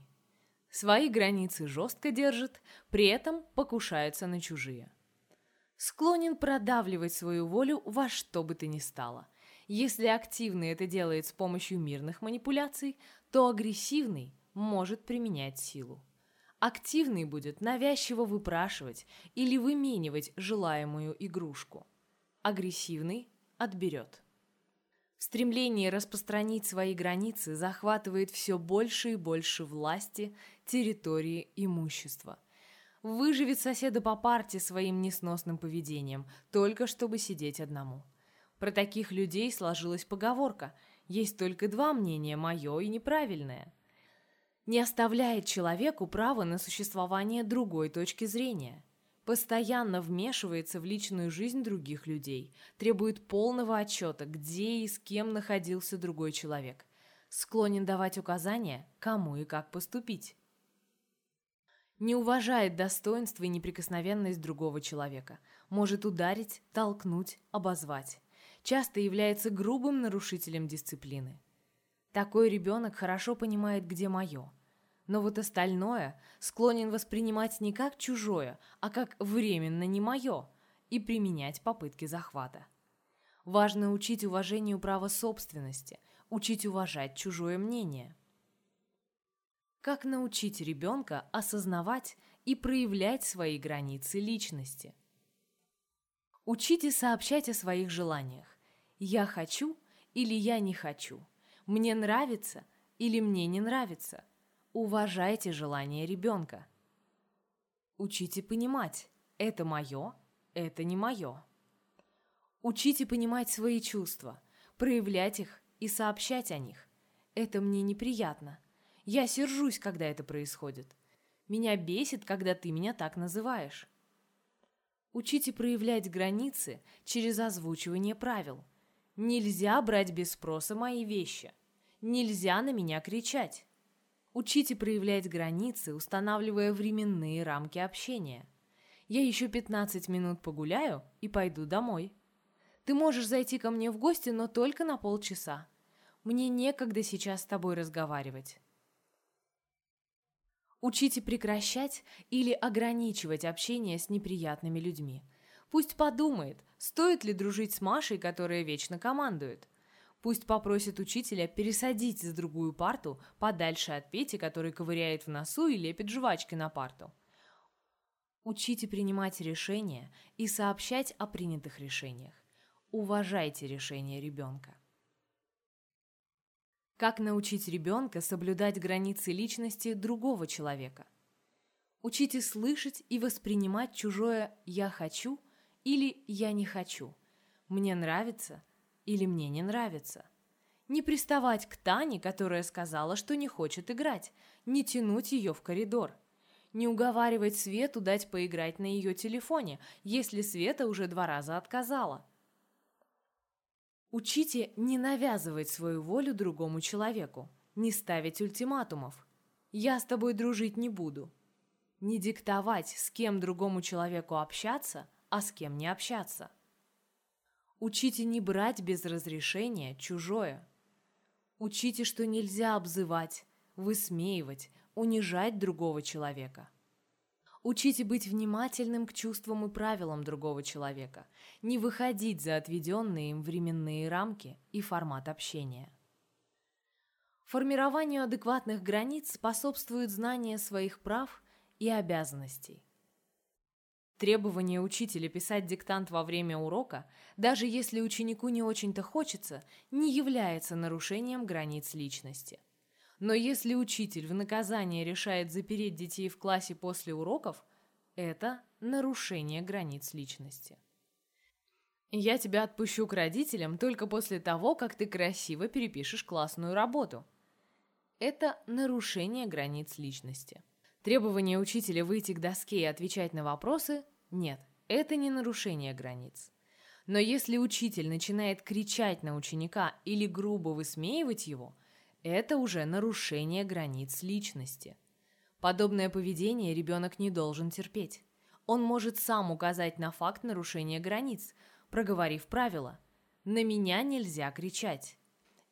Свои границы жестко держит, при этом покушается на чужие. Склонен продавливать свою волю во что бы то ни стало. Если активный это делает с помощью мирных манипуляций, то агрессивный может применять силу. Активный будет навязчиво выпрашивать или выменивать желаемую игрушку. Агрессивный отберет. В стремлении распространить свои границы захватывает все больше и больше власти, территории, имущества. Выживет соседа по парте своим несносным поведением, только чтобы сидеть одному. Про таких людей сложилась поговорка «Есть только два мнения, мое и неправильное». Не оставляет человеку права на существование другой точки зрения – постоянно вмешивается в личную жизнь других людей, требует полного отчета, где и с кем находился другой человек, склонен давать указания, кому и как поступить. Не уважает достоинство и неприкосновенность другого человека, может ударить, толкнуть, обозвать. Часто является грубым нарушителем дисциплины. Такой ребенок хорошо понимает, где мое – но вот остальное склонен воспринимать не как чужое, а как временно не мое, и применять попытки захвата. Важно учить уважению права собственности, учить уважать чужое мнение. Как научить ребенка осознавать и проявлять свои границы личности? Учите сообщать о своих желаниях. «Я хочу» или «я не хочу», «мне нравится» или «мне не нравится», Уважайте желание ребенка. Учите понимать, это мое, это не мое. Учите понимать свои чувства, проявлять их и сообщать о них. Это мне неприятно. Я сержусь, когда это происходит. Меня бесит, когда ты меня так называешь. Учите проявлять границы через озвучивание правил. Нельзя брать без спроса мои вещи. Нельзя на меня кричать. Учите проявлять границы, устанавливая временные рамки общения. Я еще 15 минут погуляю и пойду домой. Ты можешь зайти ко мне в гости, но только на полчаса. Мне некогда сейчас с тобой разговаривать. Учите прекращать или ограничивать общение с неприятными людьми. Пусть подумает, стоит ли дружить с Машей, которая вечно командует – Пусть попросит учителя пересадить за другую парту подальше от Пети, который ковыряет в носу и лепит жвачки на парту. Учите принимать решения и сообщать о принятых решениях. Уважайте решения ребенка. Как научить ребенка соблюдать границы личности другого человека? Учите слышать и воспринимать чужое «я хочу» или «я не хочу», «мне нравится» или мне не нравится. Не приставать к Тане, которая сказала, что не хочет играть, не тянуть ее в коридор. Не уговаривать Свету дать поиграть на ее телефоне, если Света уже два раза отказала. Учите не навязывать свою волю другому человеку, не ставить ультиматумов. «Я с тобой дружить не буду». Не диктовать, с кем другому человеку общаться, а с кем не общаться. Учите не брать без разрешения чужое. Учите, что нельзя обзывать, высмеивать, унижать другого человека. Учите быть внимательным к чувствам и правилам другого человека, не выходить за отведенные им временные рамки и формат общения. Формированию адекватных границ способствует знание своих прав и обязанностей. Требование учителя писать диктант во время урока, даже если ученику не очень-то хочется, не является нарушением границ личности. Но если учитель в наказание решает запереть детей в классе после уроков, это нарушение границ личности. Я тебя отпущу к родителям только после того, как ты красиво перепишешь классную работу. Это нарушение границ личности. Требование учителя выйти к доске и отвечать на вопросы – нет, это не нарушение границ. Но если учитель начинает кричать на ученика или грубо высмеивать его, это уже нарушение границ личности. Подобное поведение ребенок не должен терпеть. Он может сам указать на факт нарушения границ, проговорив правило «на меня нельзя кричать»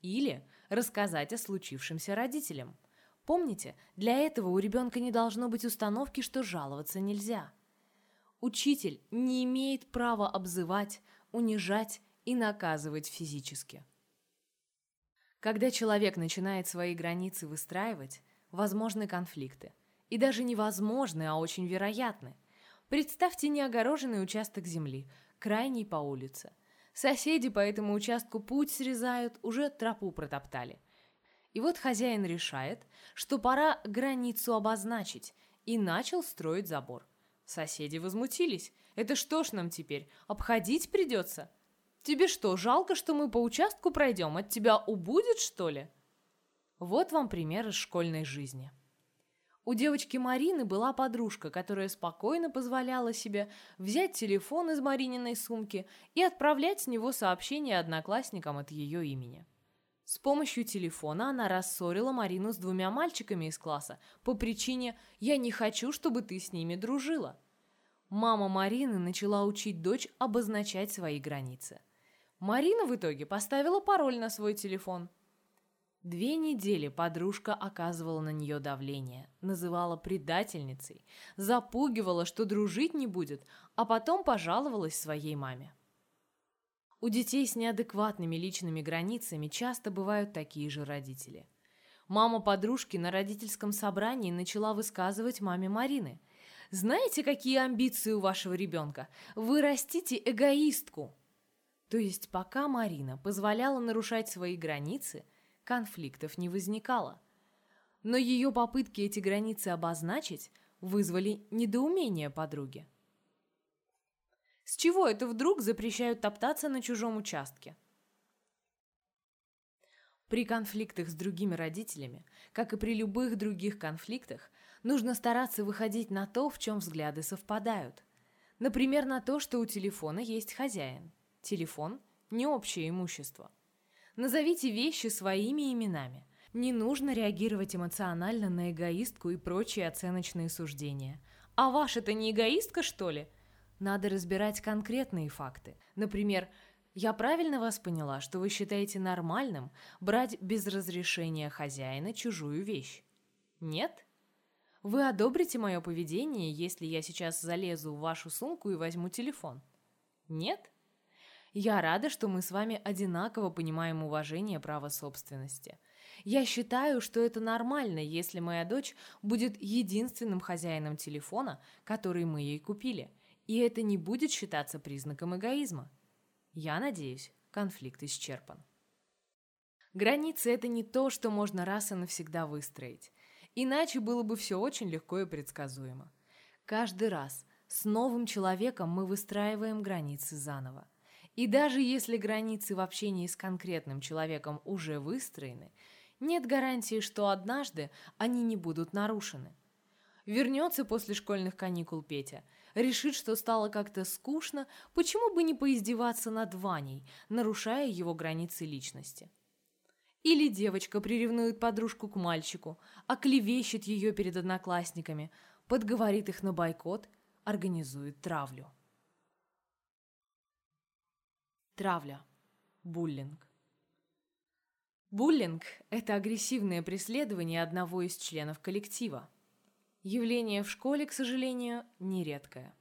или рассказать о случившемся родителям – Помните, для этого у ребенка не должно быть установки, что жаловаться нельзя. Учитель не имеет права обзывать, унижать и наказывать физически. Когда человек начинает свои границы выстраивать, возможны конфликты. И даже невозможны, а очень вероятны. Представьте неогороженный участок земли, крайний по улице. Соседи по этому участку путь срезают, уже тропу протоптали. И вот хозяин решает, что пора границу обозначить, и начал строить забор. Соседи возмутились. «Это что ж нам теперь, обходить придется?» Тебе что, жалко, что мы по участку пройдем? От тебя убудет, что ли? Вот вам пример из школьной жизни. У девочки Марины была подружка, которая спокойно позволяла себе взять телефон из Марининой сумки и отправлять с него сообщения одноклассникам от ее имени. С помощью телефона она рассорила Марину с двумя мальчиками из класса по причине «я не хочу, чтобы ты с ними дружила». Мама Марины начала учить дочь обозначать свои границы. Марина в итоге поставила пароль на свой телефон. Две недели подружка оказывала на нее давление, называла предательницей, запугивала, что дружить не будет, а потом пожаловалась своей маме. У детей с неадекватными личными границами часто бывают такие же родители. Мама подружки на родительском собрании начала высказывать маме Марины. «Знаете, какие амбиции у вашего ребенка? Вы растите эгоистку!» То есть пока Марина позволяла нарушать свои границы, конфликтов не возникало. Но ее попытки эти границы обозначить вызвали недоумение подруги. С чего это вдруг запрещают топтаться на чужом участке? При конфликтах с другими родителями, как и при любых других конфликтах, нужно стараться выходить на то, в чем взгляды совпадают. Например, на то, что у телефона есть хозяин. Телефон – не общее имущество. Назовите вещи своими именами. Не нужно реагировать эмоционально на эгоистку и прочие оценочные суждения. А ваша-то не эгоистка, что ли? Надо разбирать конкретные факты. Например, я правильно вас поняла, что вы считаете нормальным брать без разрешения хозяина чужую вещь? Нет? Вы одобрите мое поведение, если я сейчас залезу в вашу сумку и возьму телефон? Нет? Я рада, что мы с вами одинаково понимаем уважение права собственности. Я считаю, что это нормально, если моя дочь будет единственным хозяином телефона, который мы ей купили, и это не будет считаться признаком эгоизма. Я надеюсь, конфликт исчерпан. Границы – это не то, что можно раз и навсегда выстроить. Иначе было бы все очень легко и предсказуемо. Каждый раз с новым человеком мы выстраиваем границы заново. И даже если границы в общении с конкретным человеком уже выстроены, нет гарантии, что однажды они не будут нарушены. Вернется после школьных каникул Петя, решит, что стало как-то скучно, почему бы не поиздеваться над Ваней, нарушая его границы личности. Или девочка приревнует подружку к мальчику, оклевещет ее перед одноклассниками, подговорит их на бойкот, организует травлю. Травля. Буллинг. Буллинг – это агрессивное преследование одного из членов коллектива. Явление в школе, к сожалению, нередкое.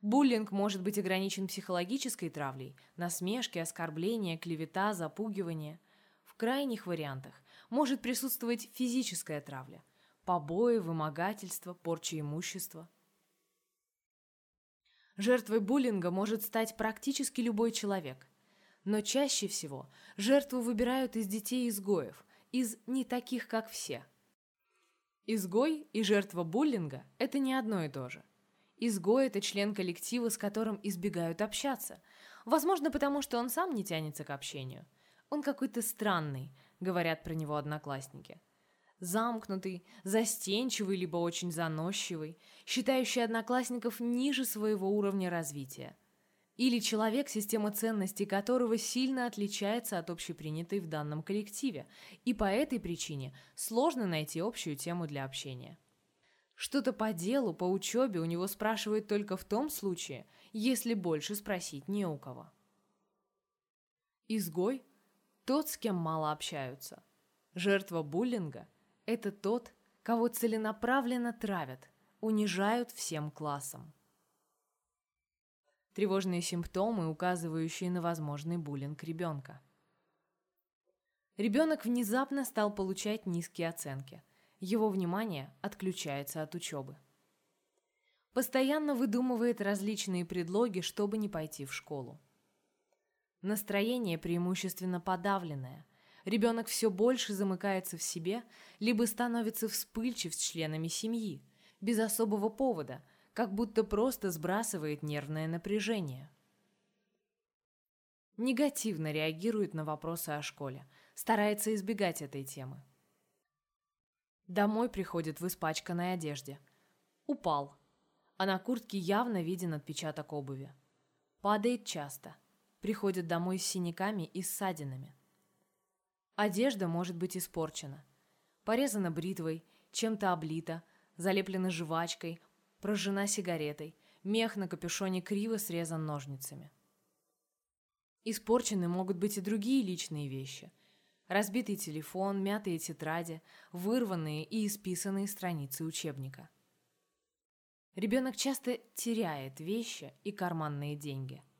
Буллинг может быть ограничен психологической травлей, насмешки, оскорбления, клевета, запугивание. В крайних вариантах может присутствовать физическая травля – побои, вымогательство, порча имущества – Жертвой буллинга может стать практически любой человек. Но чаще всего жертву выбирают из детей-изгоев, из не таких, как все. Изгой и жертва буллинга – это не одно и то же. Изгой – это член коллектива, с которым избегают общаться. Возможно, потому что он сам не тянется к общению. Он какой-то странный, говорят про него одноклассники замкнутый, застенчивый либо очень заносчивый, считающий одноклассников ниже своего уровня развития. Или человек, система ценностей которого сильно отличается от общепринятой в данном коллективе, и по этой причине сложно найти общую тему для общения. Что-то по делу, по учебе у него спрашивают только в том случае, если больше спросить не у кого. Изгой – тот, с кем мало общаются. Жертва буллинга –– это тот, кого целенаправленно травят, унижают всем классом. Тревожные симптомы, указывающие на возможный буллинг ребенка. Ребенок внезапно стал получать низкие оценки. Его внимание отключается от учебы. Постоянно выдумывает различные предлоги, чтобы не пойти в школу. Настроение преимущественно подавленное. Ребенок все больше замыкается в себе, либо становится вспыльчив с членами семьи, без особого повода, как будто просто сбрасывает нервное напряжение. Негативно реагирует на вопросы о школе, старается избегать этой темы. Домой приходит в испачканной одежде. Упал, а на куртке явно виден отпечаток обуви. Падает часто – приходят домой с синяками и ссадинами. Одежда может быть испорчена. Порезана бритвой, чем-то облита, залеплена жвачкой, прожжена сигаретой, мех на капюшоне криво срезан ножницами. Испорчены могут быть и другие личные вещи. Разбитый телефон, мятые тетради, вырванные и исписанные страницы учебника. Ребенок часто теряет вещи и карманные деньги –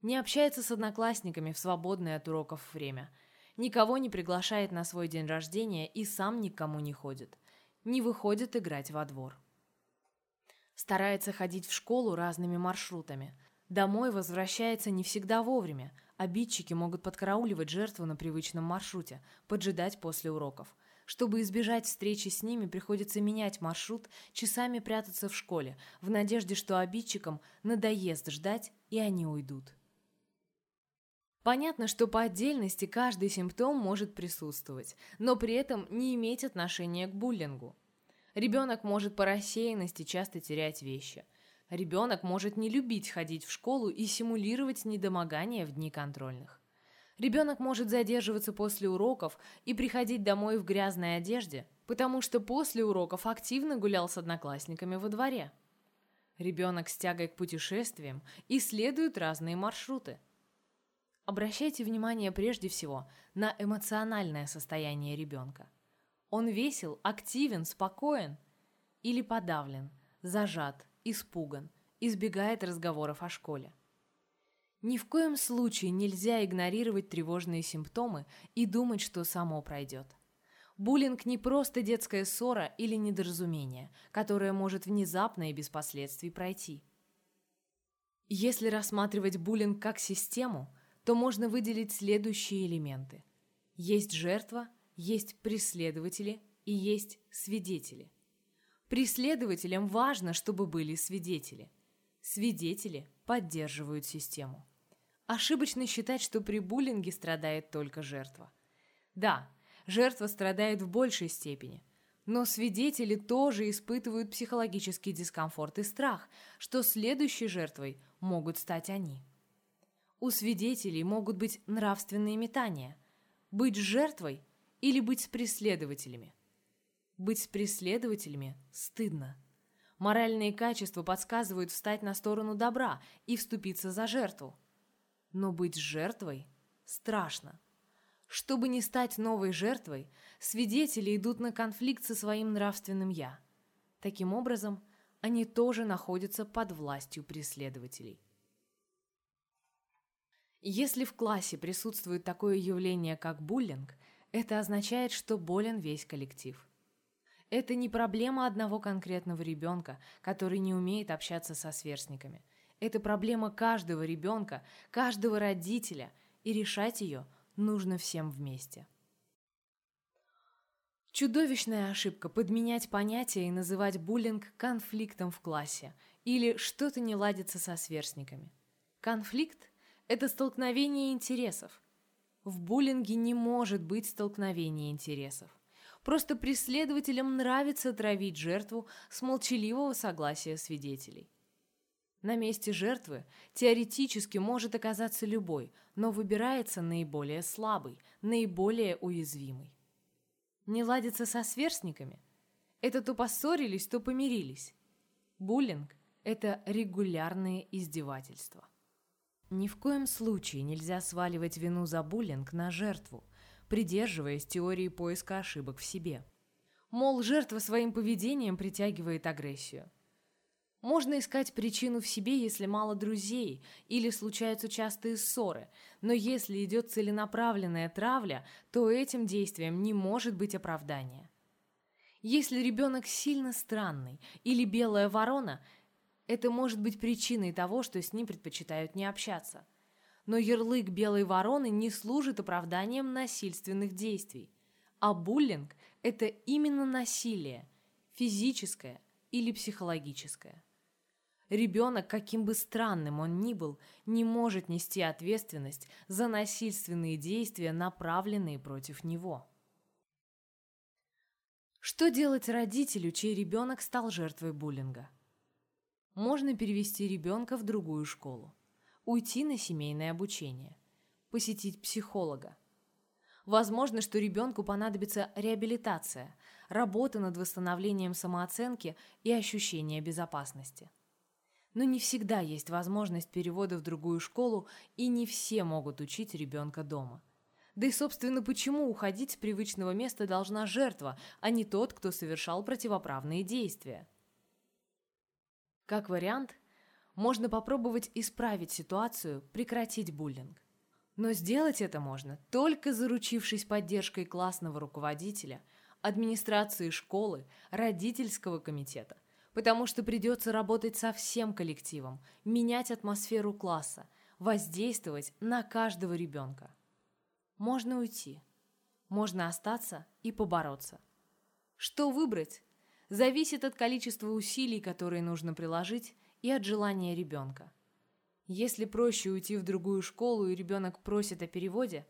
не общается с одноклассниками в свободное от уроков время. Никого не приглашает на свой день рождения и сам никому не ходит. Не выходит играть во двор. Старается ходить в школу разными маршрутами. Домой возвращается не всегда вовремя. Обидчики могут подкарауливать жертву на привычном маршруте, поджидать после уроков. Чтобы избежать встречи с ними, приходится менять маршрут, часами прятаться в школе, в надежде, что обидчикам надоест ждать, и они уйдут. Понятно, что по отдельности каждый симптом может присутствовать, но при этом не иметь отношения к буллингу. Ребенок может по рассеянности часто терять вещи. Ребенок может не любить ходить в школу и симулировать недомогание в дни контрольных. Ребенок может задерживаться после уроков и приходить домой в грязной одежде, потому что после уроков активно гулял с одноклассниками во дворе. Ребенок с тягой к путешествиям исследует разные маршруты – Обращайте внимание прежде всего на эмоциональное состояние ребенка. Он весел, активен, спокоен или подавлен, зажат, испуган, избегает разговоров о школе. Ни в коем случае нельзя игнорировать тревожные симптомы и думать, что само пройдет. Буллинг не просто детская ссора или недоразумение, которое может внезапно и без последствий пройти. Если рассматривать буллинг как систему – то можно выделить следующие элементы. Есть жертва, есть преследователи и есть свидетели. Преследователям важно, чтобы были свидетели. Свидетели поддерживают систему. Ошибочно считать, что при буллинге страдает только жертва. Да, жертва страдает в большей степени, но свидетели тоже испытывают психологический дискомфорт и страх, что следующей жертвой могут стать они. У свидетелей могут быть нравственные метания. Быть жертвой или быть с преследователями. Быть с преследователями стыдно. Моральные качества подсказывают встать на сторону добра и вступиться за жертву. Но быть жертвой страшно. Чтобы не стать новой жертвой, свидетели идут на конфликт со своим нравственным «я». Таким образом, они тоже находятся под властью преследователей. Если в классе присутствует такое явление, как буллинг, это означает, что болен весь коллектив. Это не проблема одного конкретного ребенка, который не умеет общаться со сверстниками. Это проблема каждого ребенка, каждого родителя, и решать ее нужно всем вместе. Чудовищная ошибка – подменять понятия и называть буллинг конфликтом в классе или что-то не ладится со сверстниками. Конфликт это столкновение интересов. В буллинге не может быть столкновения интересов. Просто преследователям нравится травить жертву с молчаливого согласия свидетелей. На месте жертвы теоретически может оказаться любой, но выбирается наиболее слабый, наиболее уязвимый. Не ладится со сверстниками? Это то поссорились, то помирились. Буллинг – это регулярные издевательства. Ни в коем случае нельзя сваливать вину за буллинг на жертву, придерживаясь теории поиска ошибок в себе. Мол, жертва своим поведением притягивает агрессию. Можно искать причину в себе, если мало друзей или случаются частые ссоры, но если идет целенаправленная травля, то этим действием не может быть оправдания. Если ребенок сильно странный или белая ворона, это может быть причиной того, что с ним предпочитают не общаться. Но ярлык белой вороны не служит оправданием насильственных действий. А буллинг – это именно насилие, физическое или психологическое. Ребенок, каким бы странным он ни был, не может нести ответственность за насильственные действия, направленные против него. Что делать родителю, чей ребенок стал жертвой буллинга? Можно перевести ребенка в другую школу, уйти на семейное обучение, посетить психолога. Возможно, что ребенку понадобится реабилитация, работа над восстановлением самооценки и ощущения безопасности но не всегда есть возможность перевода в другую школу, и не все могут учить ребенка дома. Да и, собственно, почему уходить с привычного места должна жертва, а не тот, кто совершал противоправные действия? Как вариант, можно попробовать исправить ситуацию, прекратить буллинг. Но сделать это можно, только заручившись поддержкой классного руководителя, администрации школы, родительского комитета – потому что придется работать со всем коллективом, менять атмосферу класса, воздействовать на каждого ребенка. Можно уйти, можно остаться и побороться. Что выбрать? Зависит от количества усилий, которые нужно приложить, и от желания ребенка. Если проще уйти в другую школу и ребенок просит о переводе,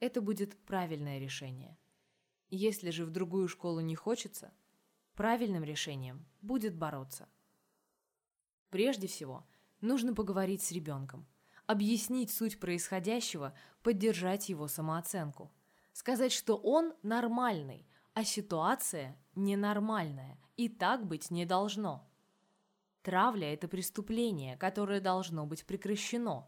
это будет правильное решение. Если же в другую школу не хочется – Правильным решением будет бороться. Прежде всего, нужно поговорить с ребенком, объяснить суть происходящего, поддержать его самооценку. Сказать, что он нормальный, а ситуация ненормальная, и так быть не должно. Травля – это преступление, которое должно быть прекращено.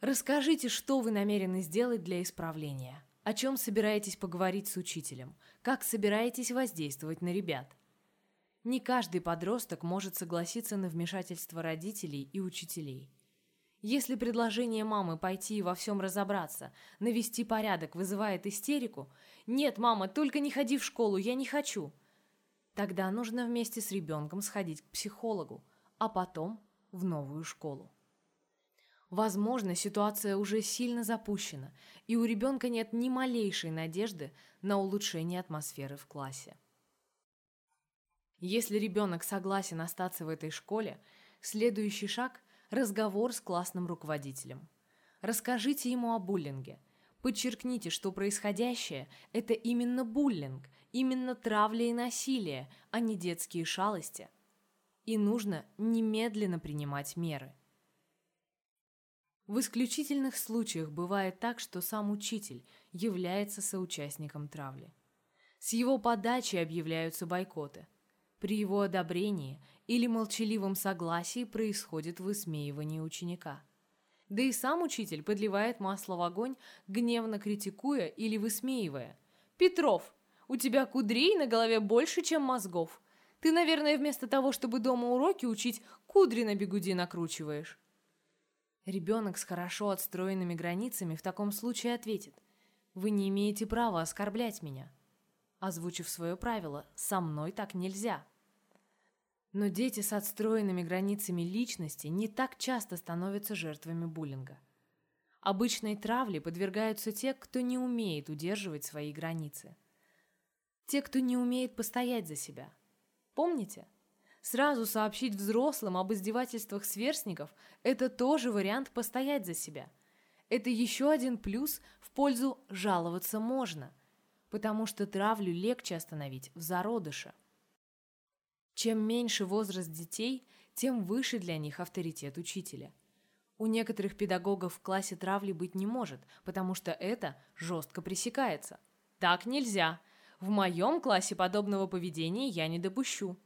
Расскажите, что вы намерены сделать для исправления – о чем собираетесь поговорить с учителем? Как собираетесь воздействовать на ребят? Не каждый подросток может согласиться на вмешательство родителей и учителей. Если предложение мамы пойти и во всем разобраться, навести порядок вызывает истерику «Нет, мама, только не ходи в школу, я не хочу», тогда нужно вместе с ребенком сходить к психологу, а потом в новую школу. Возможно, ситуация уже сильно запущена, и у ребенка нет ни малейшей надежды на улучшение атмосферы в классе. Если ребенок согласен остаться в этой школе, следующий шаг – разговор с классным руководителем. Расскажите ему о буллинге. Подчеркните, что происходящее – это именно буллинг, именно травля и насилие, а не детские шалости. И нужно немедленно принимать меры – в исключительных случаях бывает так, что сам учитель является соучастником травли. С его подачи объявляются бойкоты. При его одобрении или молчаливом согласии происходит высмеивание ученика. Да и сам учитель подливает масло в огонь, гневно критикуя или высмеивая. «Петров, у тебя кудрей на голове больше, чем мозгов. Ты, наверное, вместо того, чтобы дома уроки учить, кудри на бегуди накручиваешь». Ребенок с хорошо отстроенными границами в таком случае ответит «Вы не имеете права оскорблять меня». Озвучив свое правило «Со мной так нельзя». Но дети с отстроенными границами личности не так часто становятся жертвами буллинга. Обычной травле подвергаются те, кто не умеет удерживать свои границы. Те, кто не умеет постоять за себя. Помните? Сразу сообщить взрослым об издевательствах сверстников – это тоже вариант постоять за себя. Это еще один плюс в пользу «жаловаться можно», потому что травлю легче остановить в зародыше. Чем меньше возраст детей, тем выше для них авторитет учителя. У некоторых педагогов в классе травли быть не может, потому что это жестко пресекается. Так нельзя. В моем классе подобного поведения я не допущу.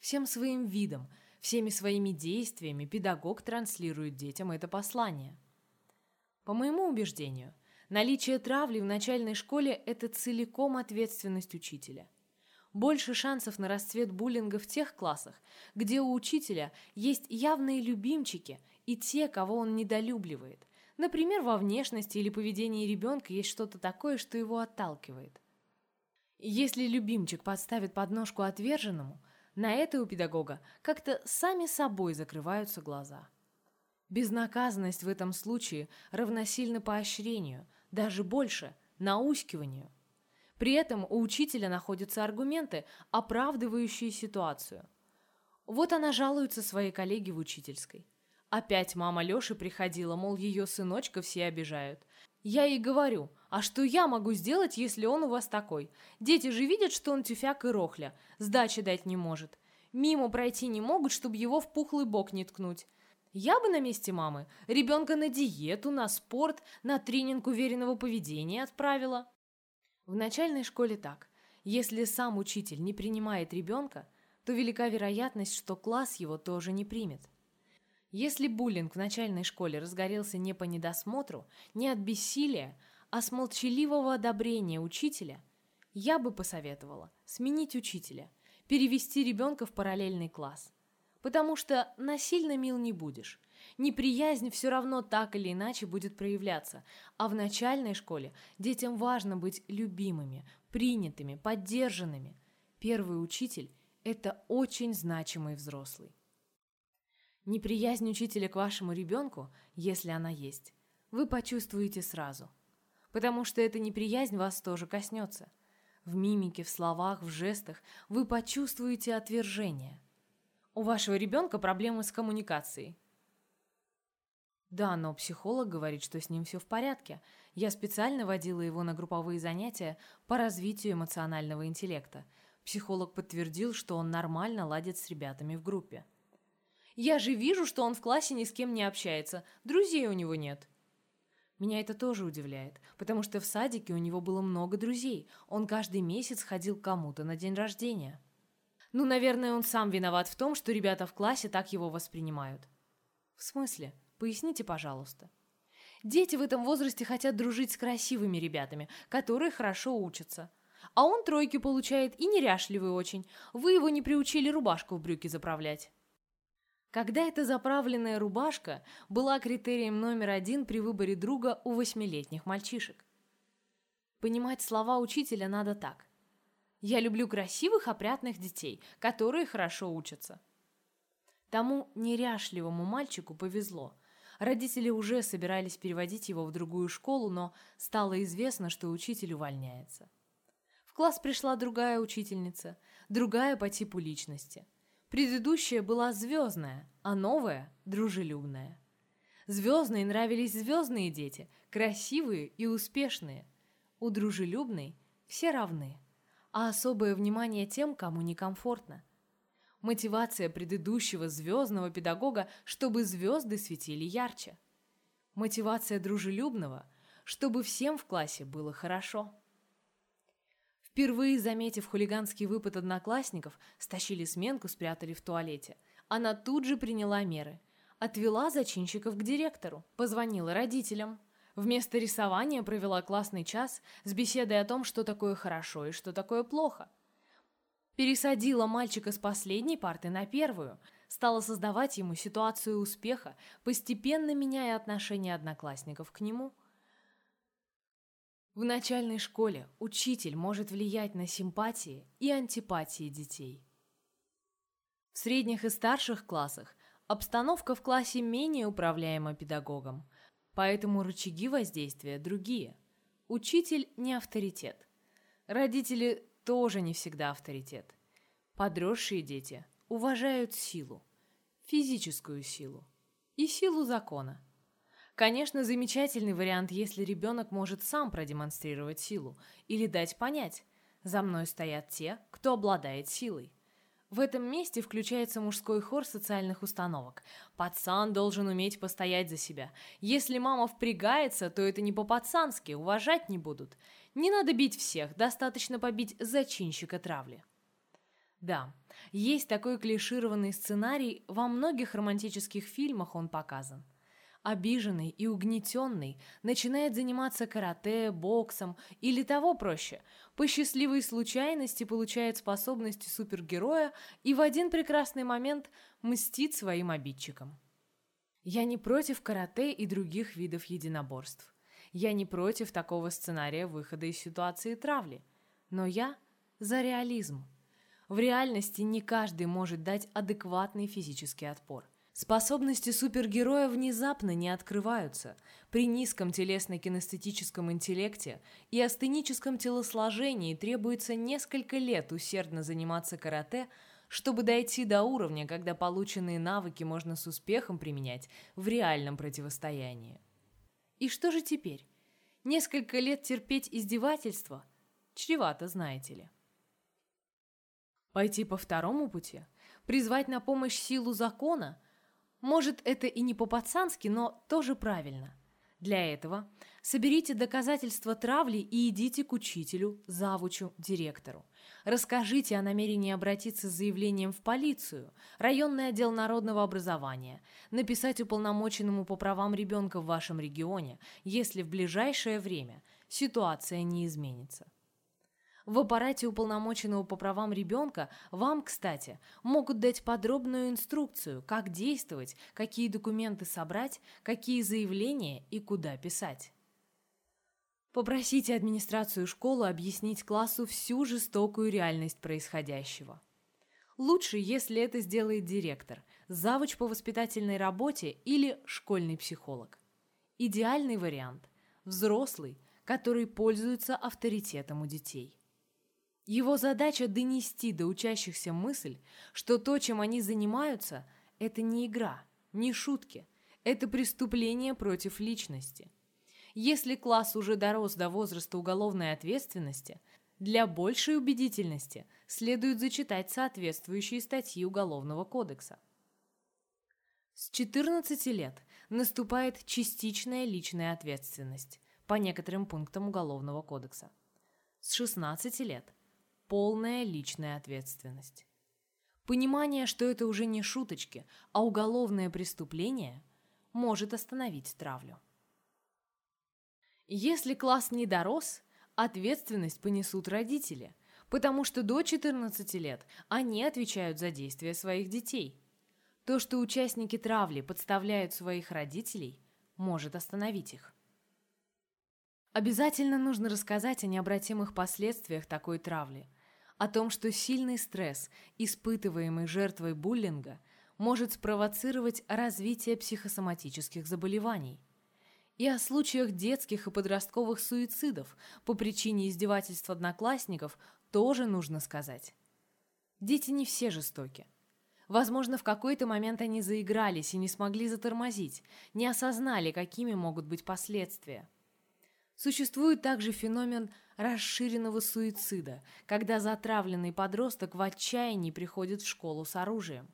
Всем своим видом, всеми своими действиями педагог транслирует детям это послание. По моему убеждению, Наличие травли в начальной школе – это целиком ответственность учителя. Больше шансов на расцвет буллинга в тех классах, где у учителя есть явные любимчики и те, кого он недолюбливает. Например, во внешности или поведении ребенка есть что-то такое, что его отталкивает. Если любимчик подставит подножку отверженному, на это у педагога как-то сами собой закрываются глаза. Безнаказанность в этом случае равносильна поощрению, даже больше – наускиванию. При этом у учителя находятся аргументы, оправдывающие ситуацию. Вот она жалуется своей коллеге в учительской. Опять мама Лёши приходила, мол, ее сыночка все обижают. Я ей говорю, а что я могу сделать, если он у вас такой? Дети же видят, что он тюфяк и рохля, сдачи дать не может. Мимо пройти не могут, чтобы его в пухлый бок не ткнуть. Я бы на месте мамы ребенка на диету, на спорт, на тренинг уверенного поведения отправила. В начальной школе так. Если сам учитель не принимает ребенка, то велика вероятность, что класс его тоже не примет. Если буллинг в начальной школе разгорелся не по недосмотру, не от бессилия, а с молчаливого одобрения учителя, я бы посоветовала сменить учителя, перевести ребенка в параллельный класс – потому что насильно мил не будешь. Неприязнь все равно так или иначе будет проявляться, а в начальной школе детям важно быть любимыми, принятыми, поддержанными. Первый учитель – это очень значимый взрослый. Неприязнь учителя к вашему ребенку, если она есть, вы почувствуете сразу, потому что эта неприязнь вас тоже коснется. В мимике, в словах, в жестах вы почувствуете отвержение – у вашего ребенка проблемы с коммуникацией. Да, но психолог говорит, что с ним все в порядке. Я специально водила его на групповые занятия по развитию эмоционального интеллекта. Психолог подтвердил, что он нормально ладит с ребятами в группе. Я же вижу, что он в классе ни с кем не общается, друзей у него нет. Меня это тоже удивляет, потому что в садике у него было много друзей, он каждый месяц ходил кому-то на день рождения. Ну, наверное, он сам виноват в том, что ребята в классе так его воспринимают. В смысле? Поясните, пожалуйста. Дети в этом возрасте хотят дружить с красивыми ребятами, которые хорошо учатся. А он тройки получает и неряшливый очень. Вы его не приучили рубашку в брюки заправлять. Когда эта заправленная рубашка была критерием номер один при выборе друга у восьмилетних мальчишек. Понимать слова учителя надо так. Я люблю красивых, опрятных детей, которые хорошо учатся. Тому неряшливому мальчику повезло. Родители уже собирались переводить его в другую школу, но стало известно, что учитель увольняется. В класс пришла другая учительница, другая по типу личности. Предыдущая была звездная, а новая – дружелюбная. Звездные нравились звездные дети, красивые и успешные. У дружелюбной все равны а особое внимание тем, кому некомфортно. Мотивация предыдущего звездного педагога, чтобы звезды светили ярче. Мотивация дружелюбного, чтобы всем в классе было хорошо. Впервые заметив хулиганский выпад одноклассников, стащили сменку, спрятали в туалете. Она тут же приняла меры. Отвела зачинщиков к директору, позвонила родителям. Вместо рисования провела классный час с беседой о том, что такое хорошо и что такое плохо. Пересадила мальчика с последней парты на первую, стала создавать ему ситуацию успеха, постепенно меняя отношение одноклассников к нему. В начальной школе учитель может влиять на симпатии и антипатии детей. В средних и старших классах обстановка в классе менее управляема педагогом – Поэтому рычаги воздействия другие. Учитель не авторитет. Родители тоже не всегда авторитет. Подросшие дети уважают силу, физическую силу и силу закона. Конечно, замечательный вариант, если ребенок может сам продемонстрировать силу или дать понять, за мной стоят те, кто обладает силой. В этом месте включается мужской хор социальных установок. Пацан должен уметь постоять за себя. Если мама впрягается, то это не по-пацански, уважать не будут. Не надо бить всех, достаточно побить зачинщика травли. Да, есть такой клишированный сценарий, во многих романтических фильмах он показан. Обиженный и угнетенный начинает заниматься карате, боксом или того проще. По счастливой случайности получает способности супергероя и в один прекрасный момент мстит своим обидчикам. Я не против карате и других видов единоборств. Я не против такого сценария выхода из ситуации травли. Но я за реализм. В реальности не каждый может дать адекватный физический отпор. Способности супергероя внезапно не открываются. При низком телесно-кинестетическом интеллекте и астеническом телосложении требуется несколько лет усердно заниматься карате, чтобы дойти до уровня, когда полученные навыки можно с успехом применять в реальном противостоянии. И что же теперь? Несколько лет терпеть издевательства? Чревато, знаете ли. Пойти по второму пути? Призвать на помощь силу закона – может, это и не по-пацански, но тоже правильно. Для этого соберите доказательства травли и идите к учителю, завучу, директору. Расскажите о намерении обратиться с заявлением в полицию, районный отдел народного образования, написать уполномоченному по правам ребенка в вашем регионе, если в ближайшее время ситуация не изменится. В аппарате уполномоченного по правам ребенка вам, кстати, могут дать подробную инструкцию, как действовать, какие документы собрать, какие заявления и куда писать. Попросите администрацию школы объяснить классу всю жестокую реальность происходящего. Лучше, если это сделает директор, завуч по воспитательной работе или школьный психолог. Идеальный вариант – взрослый, который пользуется авторитетом у детей. Его задача донести до учащихся мысль, что то, чем они занимаются, это не игра, не шутки, это преступление против личности. Если класс уже дорос до возраста уголовной ответственности, для большей убедительности следует зачитать соответствующие статьи Уголовного кодекса. С 14 лет наступает частичная личная ответственность по некоторым пунктам Уголовного кодекса. С 16 лет – полная личная ответственность. Понимание, что это уже не шуточки, а уголовное преступление, может остановить травлю. Если класс не дорос, ответственность понесут родители, потому что до 14 лет они отвечают за действия своих детей. То, что участники травли подставляют своих родителей, может остановить их. Обязательно нужно рассказать о необратимых последствиях такой травли – о том, что сильный стресс, испытываемый жертвой буллинга, может спровоцировать развитие психосоматических заболеваний. И о случаях детских и подростковых суицидов по причине издевательств одноклассников тоже нужно сказать. Дети не все жестоки. Возможно, в какой-то момент они заигрались и не смогли затормозить, не осознали, какими могут быть последствия. Существует также феномен расширенного суицида, когда затравленный подросток в отчаянии приходит в школу с оружием.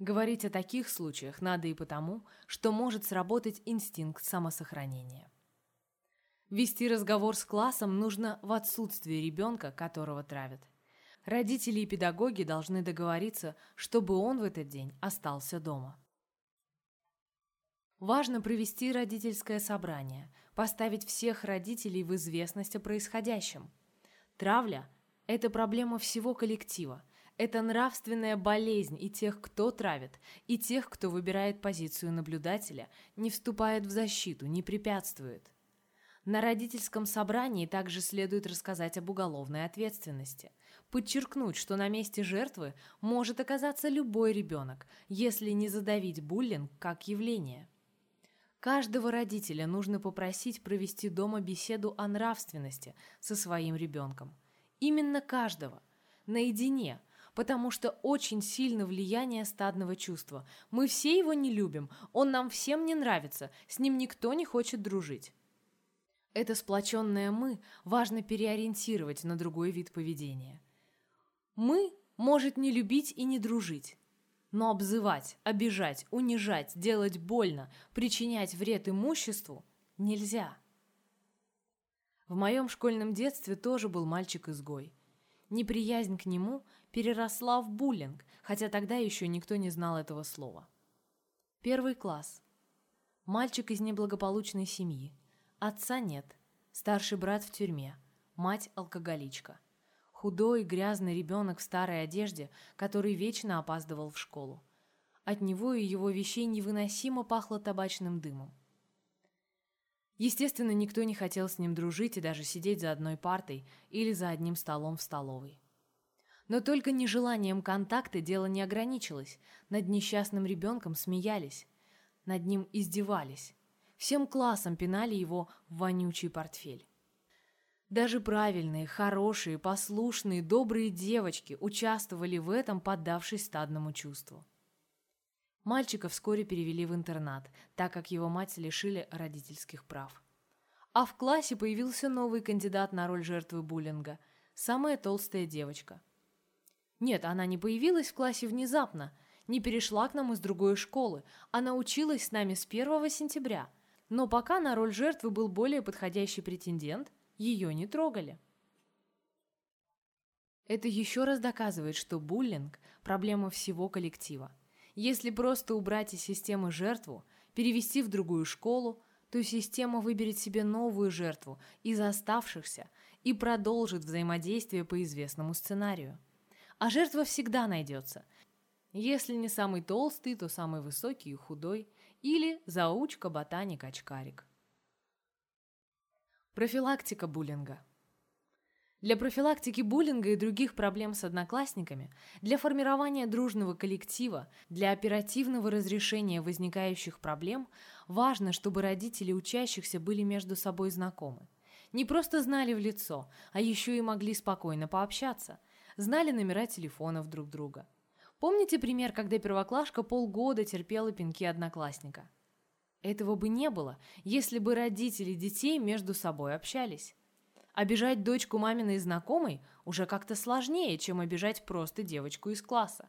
Говорить о таких случаях надо и потому, что может сработать инстинкт самосохранения. Вести разговор с классом нужно в отсутствии ребенка, которого травят. Родители и педагоги должны договориться, чтобы он в этот день остался дома. Важно провести родительское собрание, поставить всех родителей в известность о происходящем. Травля – это проблема всего коллектива. Это нравственная болезнь и тех, кто травит, и тех, кто выбирает позицию наблюдателя, не вступает в защиту, не препятствует. На родительском собрании также следует рассказать об уголовной ответственности. Подчеркнуть, что на месте жертвы может оказаться любой ребенок, если не задавить буллинг как явление. Каждого родителя нужно попросить провести дома беседу о нравственности со своим ребенком. Именно каждого. Наедине. Потому что очень сильно влияние стадного чувства. Мы все его не любим, он нам всем не нравится, с ним никто не хочет дружить. Это сплоченное «мы» важно переориентировать на другой вид поведения. «Мы» может не любить и не дружить, но обзывать, обижать, унижать, делать больно, причинять вред имуществу нельзя. В моем школьном детстве тоже был мальчик-изгой. Неприязнь к нему переросла в буллинг, хотя тогда еще никто не знал этого слова. Первый класс. Мальчик из неблагополучной семьи. Отца нет. Старший брат в тюрьме. Мать алкоголичка. Худой, грязный ребенок в старой одежде, который вечно опаздывал в школу. От него и его вещей невыносимо пахло табачным дымом. Естественно, никто не хотел с ним дружить и даже сидеть за одной партой или за одним столом в столовой. Но только нежеланием контакта дело не ограничилось. Над несчастным ребенком смеялись. Над ним издевались. Всем классом пинали его в вонючий портфель. Даже правильные, хорошие, послушные, добрые девочки участвовали в этом, поддавшись стадному чувству. Мальчика вскоре перевели в интернат, так как его мать лишили родительских прав. А в классе появился новый кандидат на роль жертвы буллинга – самая толстая девочка. Нет, она не появилась в классе внезапно, не перешла к нам из другой школы, она училась с нами с 1 сентября. Но пока на роль жертвы был более подходящий претендент, ее не трогали. Это еще раз доказывает, что буллинг – проблема всего коллектива. Если просто убрать из системы жертву, перевести в другую школу, то система выберет себе новую жертву из оставшихся и продолжит взаимодействие по известному сценарию. А жертва всегда найдется. Если не самый толстый, то самый высокий и худой, или заучка-ботаник-очкарик. Профилактика буллинга – для профилактики буллинга и других проблем с одноклассниками, для формирования дружного коллектива, для оперативного разрешения возникающих проблем важно, чтобы родители учащихся были между собой знакомы. Не просто знали в лицо, а еще и могли спокойно пообщаться, знали номера телефонов друг друга. Помните пример, когда первоклашка полгода терпела пинки одноклассника? Этого бы не было, если бы родители детей между собой общались. Обижать дочку маминой знакомой уже как-то сложнее, чем обижать просто девочку из класса.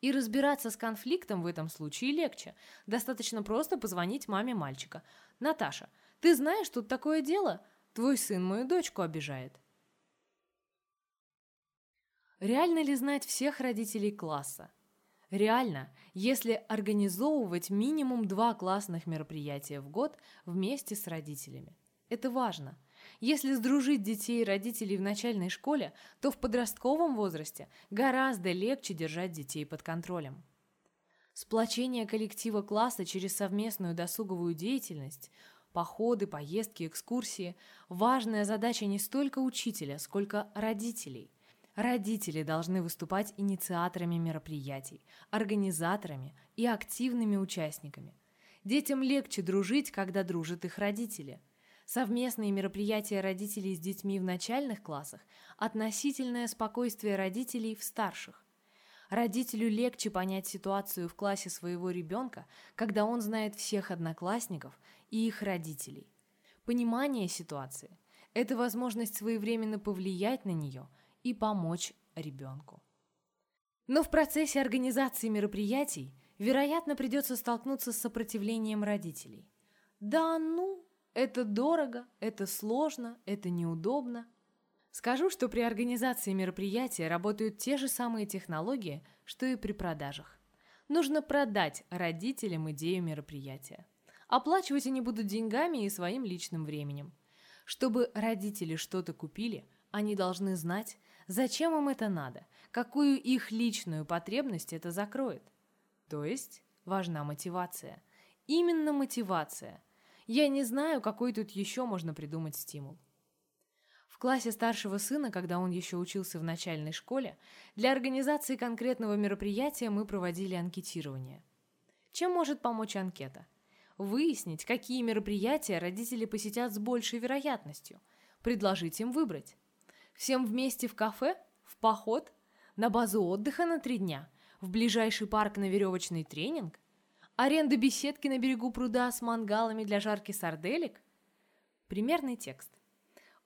И разбираться с конфликтом в этом случае легче. Достаточно просто позвонить маме мальчика. «Наташа, ты знаешь, тут такое дело? Твой сын мою дочку обижает». Реально ли знать всех родителей класса? Реально, если организовывать минимум два классных мероприятия в год вместе с родителями. Это важно – если сдружить детей и родителей в начальной школе, то в подростковом возрасте гораздо легче держать детей под контролем. Сплочение коллектива класса через совместную досуговую деятельность, походы, поездки, экскурсии – важная задача не столько учителя, сколько родителей. Родители должны выступать инициаторами мероприятий, организаторами и активными участниками. Детям легче дружить, когда дружат их родители – совместные мероприятия родителей с детьми в начальных классах, относительное спокойствие родителей в старших. Родителю легче понять ситуацию в классе своего ребенка, когда он знает всех одноклассников и их родителей. Понимание ситуации – это возможность своевременно повлиять на нее и помочь ребенку. Но в процессе организации мероприятий, вероятно, придется столкнуться с сопротивлением родителей. Да ну, это дорого, это сложно, это неудобно. Скажу, что при организации мероприятия работают те же самые технологии, что и при продажах. Нужно продать родителям идею мероприятия. Оплачивать они будут деньгами и своим личным временем. Чтобы родители что-то купили, они должны знать, зачем им это надо, какую их личную потребность это закроет. То есть важна мотивация. Именно мотивация – я не знаю, какой тут еще можно придумать стимул. В классе старшего сына, когда он еще учился в начальной школе, для организации конкретного мероприятия мы проводили анкетирование. Чем может помочь анкета? Выяснить, какие мероприятия родители посетят с большей вероятностью. Предложить им выбрать. Всем вместе в кафе? В поход? На базу отдыха на три дня? В ближайший парк на веревочный тренинг? Аренда беседки на берегу пруда с мангалами для жарки сарделек? Примерный текст.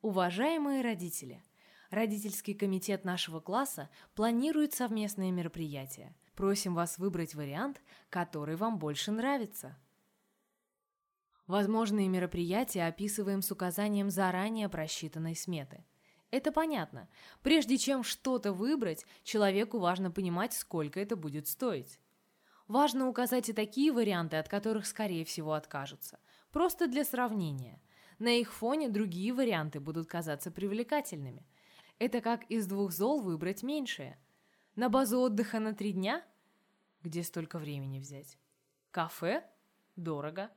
Уважаемые родители, родительский комитет нашего класса планирует совместные мероприятия. Просим вас выбрать вариант, который вам больше нравится. Возможные мероприятия описываем с указанием заранее просчитанной сметы. Это понятно. Прежде чем что-то выбрать, человеку важно понимать, сколько это будет стоить. Важно указать и такие варианты, от которых, скорее всего, откажутся. Просто для сравнения. На их фоне другие варианты будут казаться привлекательными. Это как из двух зол выбрать меньшее. На базу отдыха на три дня? Где столько времени взять? Кафе? Дорого.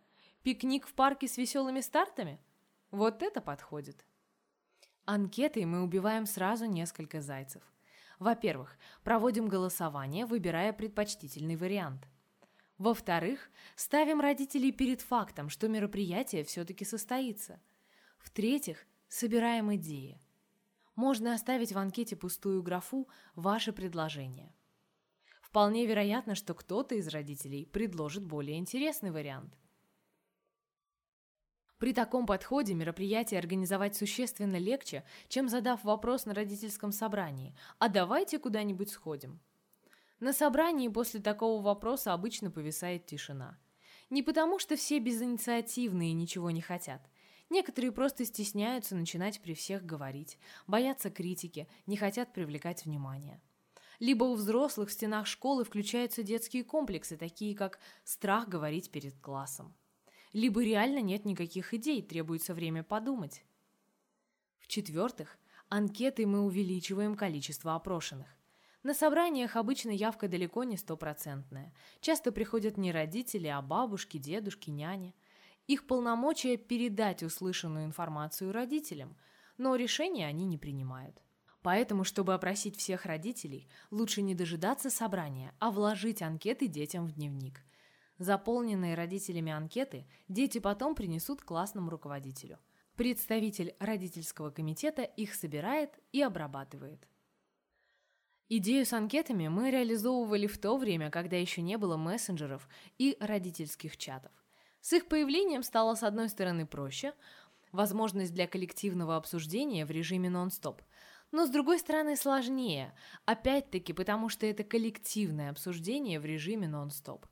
Пикник в парке с веселыми стартами? Вот это подходит. Анкетой мы убиваем сразу несколько зайцев. Во-первых, проводим голосование, выбирая предпочтительный вариант. Во-вторых, ставим родителей перед фактом, что мероприятие все-таки состоится. В-третьих, собираем идеи. Можно оставить в анкете пустую графу «Ваше предложение». Вполне вероятно, что кто-то из родителей предложит более интересный вариант – при таком подходе мероприятие организовать существенно легче, чем задав вопрос на родительском собрании «А давайте куда-нибудь сходим?». На собрании после такого вопроса обычно повисает тишина. Не потому, что все безинициативные и ничего не хотят. Некоторые просто стесняются начинать при всех говорить, боятся критики, не хотят привлекать внимание. Либо у взрослых в стенах школы включаются детские комплексы, такие как страх говорить перед классом либо реально нет никаких идей, требуется время подумать. В-четвертых, анкетой мы увеличиваем количество опрошенных. На собраниях обычно явка далеко не стопроцентная. Часто приходят не родители, а бабушки, дедушки, няни. Их полномочия передать услышанную информацию родителям, но решения они не принимают. Поэтому, чтобы опросить всех родителей, лучше не дожидаться собрания, а вложить анкеты детям в дневник. Заполненные родителями анкеты дети потом принесут классному руководителю. Представитель родительского комитета их собирает и обрабатывает. Идею с анкетами мы реализовывали в то время, когда еще не было мессенджеров и родительских чатов. С их появлением стало с одной стороны проще, возможность для коллективного обсуждения в режиме нон-стоп, но с другой стороны сложнее, опять-таки потому что это коллективное обсуждение в режиме нон-стоп.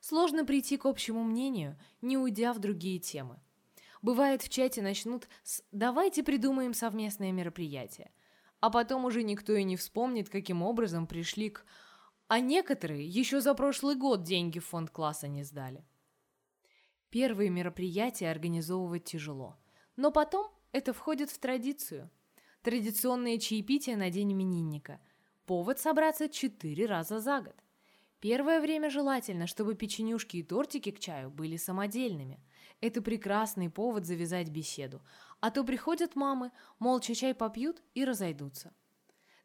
Сложно прийти к общему мнению, не уйдя в другие темы. Бывает, в чате начнут с «давайте придумаем совместное мероприятие», а потом уже никто и не вспомнит, каким образом пришли к «а некоторые еще за прошлый год деньги в фонд класса не сдали». Первые мероприятия организовывать тяжело, но потом это входит в традицию. Традиционные чаепития на день именинника. Повод собраться четыре раза за год – Первое время желательно, чтобы печенюшки и тортики к чаю были самодельными. Это прекрасный повод завязать беседу. А то приходят мамы, молча чай попьют и разойдутся.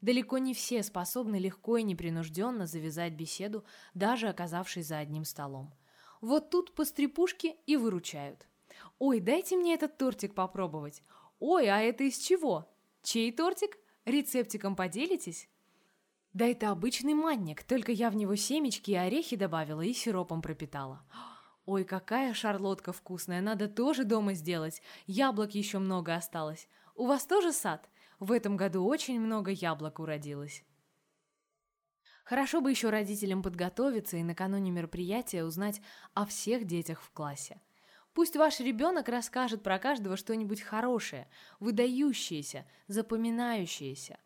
Далеко не все способны легко и непринужденно завязать беседу, даже оказавшись за одним столом. Вот тут пострепушки и выручают. «Ой, дайте мне этот тортик попробовать!» «Ой, а это из чего? Чей тортик? Рецептиком поделитесь?» Да это обычный манник, только я в него семечки и орехи добавила и сиропом пропитала. Ой, какая шарлотка вкусная, надо тоже дома сделать. Яблок еще много осталось. У вас тоже сад? В этом году очень много яблок уродилось. Хорошо бы еще родителям подготовиться и накануне мероприятия узнать о всех детях в классе. Пусть ваш ребенок расскажет про каждого что-нибудь хорошее, выдающееся, запоминающееся.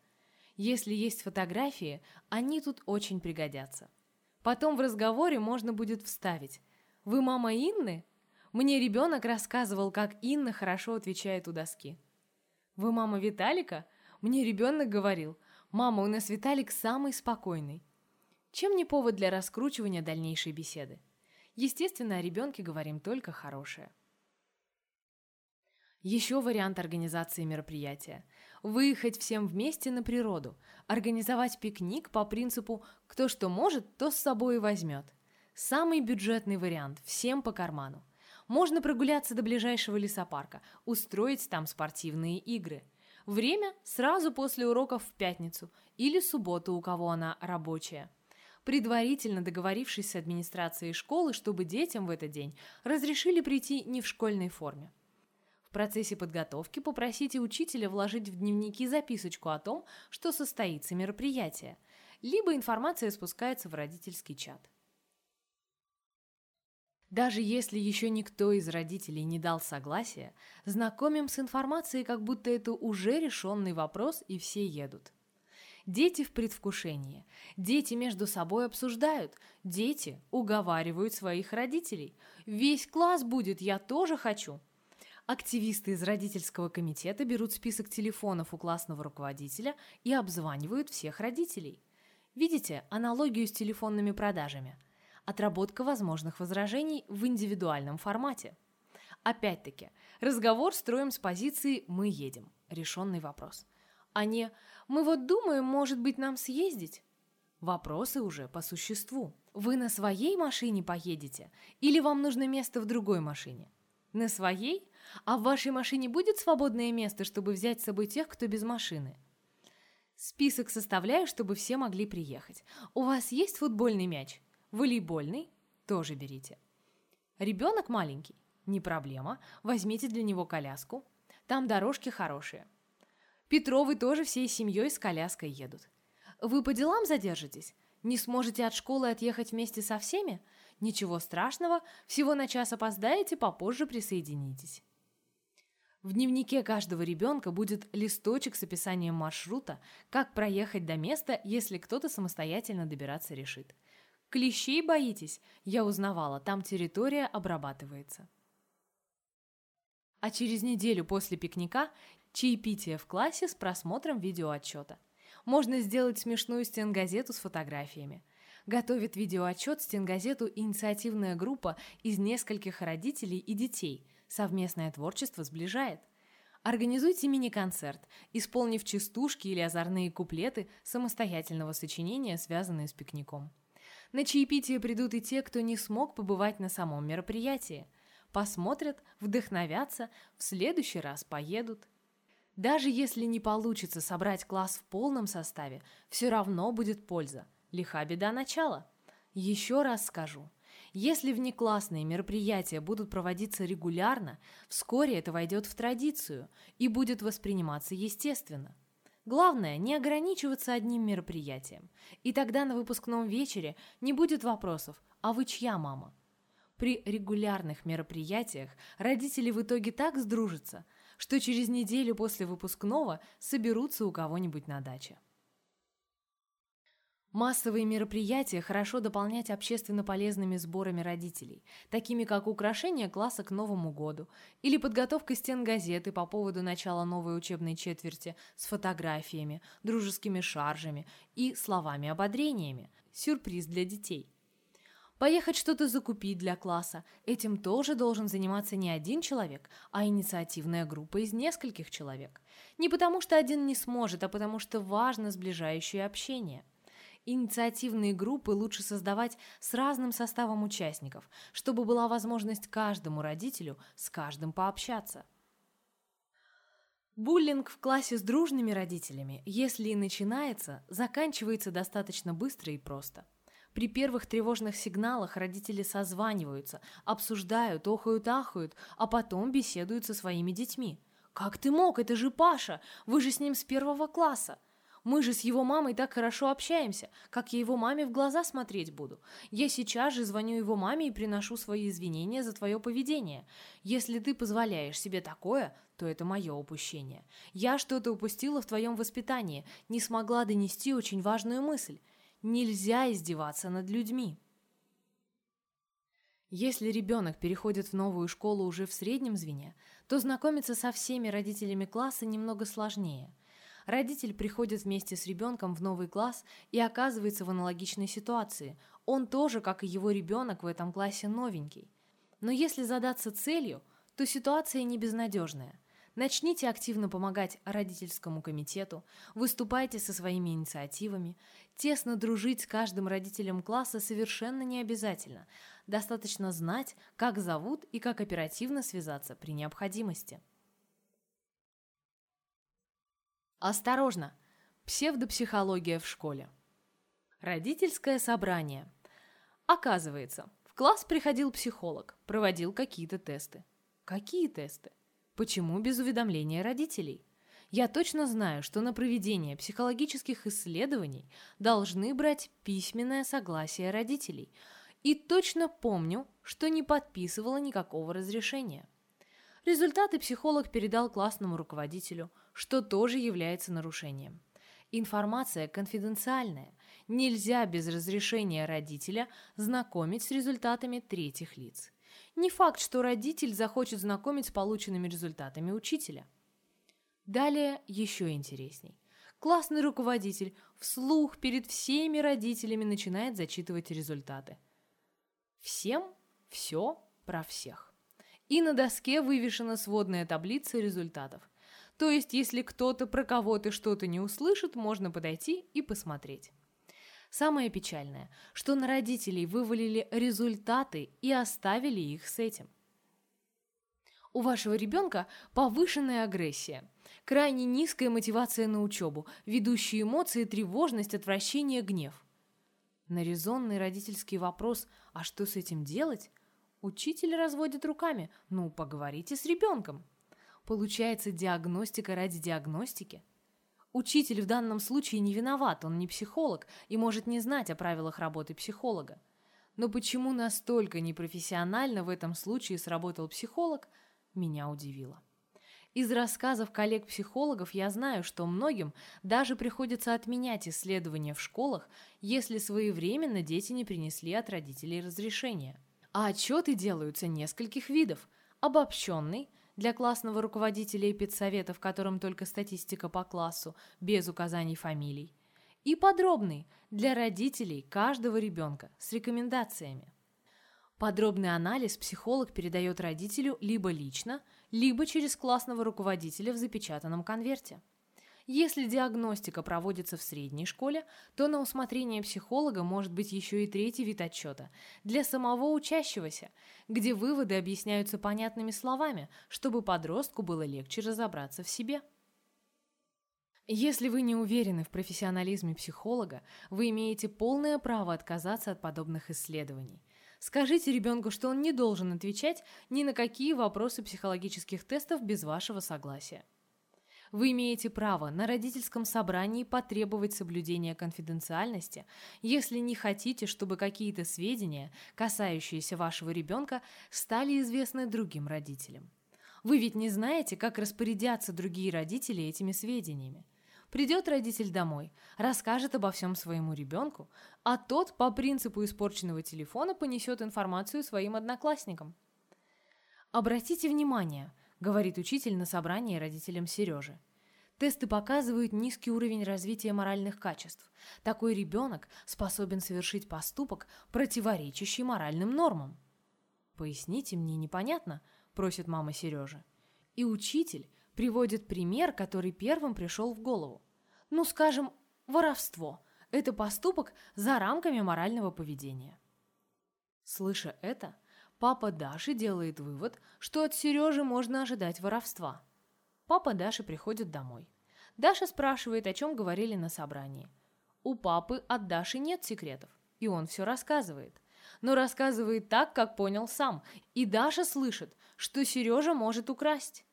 Если есть фотографии, они тут очень пригодятся. Потом в разговоре можно будет вставить. «Вы мама Инны?» Мне ребенок рассказывал, как Инна хорошо отвечает у доски. «Вы мама Виталика?» Мне ребенок говорил, «Мама, у нас Виталик самый спокойный». Чем не повод для раскручивания дальнейшей беседы? Естественно, о ребенке говорим только хорошее. Еще вариант организации мероприятия. Выехать всем вместе на природу, организовать пикник по принципу «кто что может, то с собой и возьмет». Самый бюджетный вариант, всем по карману. Можно прогуляться до ближайшего лесопарка, устроить там спортивные игры. Время сразу после уроков в пятницу или субботу, у кого она рабочая. Предварительно договорившись с администрацией школы, чтобы детям в этот день разрешили прийти не в школьной форме. В процессе подготовки попросите учителя вложить в дневники записочку о том, что состоится мероприятие, либо информация спускается в родительский чат. Даже если еще никто из родителей не дал согласия, знакомим с информацией, как будто это уже решенный вопрос и все едут. Дети в предвкушении. Дети между собой обсуждают. Дети уговаривают своих родителей. Весь класс будет, я тоже хочу. Активисты из родительского комитета берут список телефонов у классного руководителя и обзванивают всех родителей. Видите аналогию с телефонными продажами? Отработка возможных возражений в индивидуальном формате. Опять-таки, разговор строим с позиции «мы едем» – решенный вопрос. А не «мы вот думаем, может быть, нам съездить?» Вопросы уже по существу. Вы на своей машине поедете или вам нужно место в другой машине? На своей? А в вашей машине будет свободное место, чтобы взять с собой тех, кто без машины? Список составляю, чтобы все могли приехать. У вас есть футбольный мяч? Волейбольный? Тоже берите. Ребенок маленький? Не проблема. Возьмите для него коляску. Там дорожки хорошие. Петровы тоже всей семьей с коляской едут. Вы по делам задержитесь? Не сможете от школы отъехать вместе со всеми? Ничего страшного, всего на час опоздаете, попозже присоединитесь. В дневнике каждого ребенка будет листочек с описанием маршрута, как проехать до места, если кто-то самостоятельно добираться решит. Клещей боитесь? Я узнавала, там территория обрабатывается. А через неделю после пикника чаепитие в классе с просмотром видеоотчета. Можно сделать смешную стенгазету с фотографиями. Готовит видеоотчет стенгазету инициативная группа из нескольких родителей и детей. Совместное творчество сближает. Организуйте мини-концерт, исполнив частушки или озорные куплеты самостоятельного сочинения, связанные с пикником. На чаепитие придут и те, кто не смог побывать на самом мероприятии. Посмотрят, вдохновятся, в следующий раз поедут. Даже если не получится собрать класс в полном составе, все равно будет польза – Лиха беда начала. Еще раз скажу. Если внеклассные мероприятия будут проводиться регулярно, вскоре это войдет в традицию и будет восприниматься естественно. Главное, не ограничиваться одним мероприятием. И тогда на выпускном вечере не будет вопросов «А вы чья мама?». При регулярных мероприятиях родители в итоге так сдружатся, что через неделю после выпускного соберутся у кого-нибудь на даче. Массовые мероприятия хорошо дополнять общественно полезными сборами родителей, такими как украшение класса к Новому году или подготовка стен газеты по поводу начала новой учебной четверти с фотографиями, дружескими шаржами и словами-ободрениями. Сюрприз для детей. Поехать что-то закупить для класса – этим тоже должен заниматься не один человек, а инициативная группа из нескольких человек. Не потому что один не сможет, а потому что важно сближающее общение – Инициативные группы лучше создавать с разным составом участников, чтобы была возможность каждому родителю с каждым пообщаться. Буллинг в классе с дружными родителями, если и начинается, заканчивается достаточно быстро и просто. При первых тревожных сигналах родители созваниваются, обсуждают, охают-ахают, а потом беседуют со своими детьми. «Как ты мог? Это же Паша! Вы же с ним с первого класса!» Мы же с его мамой так хорошо общаемся, как я его маме в глаза смотреть буду. Я сейчас же звоню его маме и приношу свои извинения за твое поведение. Если ты позволяешь себе такое, то это мое упущение. Я что-то упустила в твоем воспитании, не смогла донести очень важную мысль. Нельзя издеваться над людьми. Если ребенок переходит в новую школу уже в среднем звене, то знакомиться со всеми родителями класса немного сложнее – Родитель приходит вместе с ребенком в новый класс и оказывается в аналогичной ситуации. Он тоже, как и его ребенок, в этом классе новенький. Но если задаться целью, то ситуация не безнадежная. Начните активно помогать родительскому комитету, выступайте со своими инициативами. Тесно дружить с каждым родителем класса совершенно не обязательно. Достаточно знать, как зовут и как оперативно связаться при необходимости. Осторожно! Псевдопсихология в школе. Родительское собрание. Оказывается, в класс приходил психолог, проводил какие-то тесты. Какие тесты? Почему без уведомления родителей? Я точно знаю, что на проведение психологических исследований должны брать письменное согласие родителей. И точно помню, что не подписывала никакого разрешения. Результаты психолог передал классному руководителю, что тоже является нарушением. Информация конфиденциальная. Нельзя без разрешения родителя знакомить с результатами третьих лиц. Не факт, что родитель захочет знакомить с полученными результатами учителя. Далее еще интересней. Классный руководитель вслух перед всеми родителями начинает зачитывать результаты. Всем все про всех. И на доске вывешена сводная таблица результатов. То есть, если кто-то про кого-то что-то не услышит, можно подойти и посмотреть. Самое печальное, что на родителей вывалили результаты и оставили их с этим. У вашего ребенка повышенная агрессия, крайне низкая мотивация на учебу, ведущие эмоции тревожность, отвращение, гнев. На резонный родительский вопрос «А что с этим делать?» Учитель разводит руками «Ну, поговорите с ребенком». Получается диагностика ради диагностики – Учитель в данном случае не виноват, он не психолог и может не знать о правилах работы психолога. Но почему настолько непрофессионально в этом случае сработал психолог, меня удивило. Из рассказов коллег-психологов я знаю, что многим даже приходится отменять исследования в школах, если своевременно дети не принесли от родителей разрешения. А отчеты делаются нескольких видов – обобщенный – для классного руководителя и педсовета, в котором только статистика по классу, без указаний фамилий. И подробный для родителей каждого ребенка с рекомендациями. Подробный анализ психолог передает родителю либо лично, либо через классного руководителя в запечатанном конверте. Если диагностика проводится в средней школе, то на усмотрение психолога может быть еще и третий вид отчета для самого учащегося, где выводы объясняются понятными словами, чтобы подростку было легче разобраться в себе. Если вы не уверены в профессионализме психолога, вы имеете полное право отказаться от подобных исследований. Скажите ребенку, что он не должен отвечать ни на какие вопросы психологических тестов без вашего согласия. Вы имеете право на родительском собрании потребовать соблюдения конфиденциальности, если не хотите, чтобы какие-то сведения, касающиеся вашего ребенка, стали известны другим родителям. Вы ведь не знаете, как распорядятся другие родители этими сведениями. Придет родитель домой, расскажет обо всем своему ребенку, а тот по принципу испорченного телефона понесет информацию своим одноклассникам. Обратите внимание, говорит учитель на собрании родителям Сережи. Тесты показывают низкий уровень развития моральных качеств. Такой ребенок способен совершить поступок, противоречащий моральным нормам. «Поясните мне, непонятно», – просит мама Сережи. И учитель приводит пример, который первым пришел в голову. Ну, скажем, воровство – это поступок за рамками морального поведения. Слыша это, Папа Даши делает вывод, что от Сережи можно ожидать воровства. Папа Даши приходит домой. Даша спрашивает, о чем говорили на собрании. У папы от Даши нет секретов, и он все рассказывает. Но рассказывает так, как понял сам, и Даша слышит, что Сережа может украсть.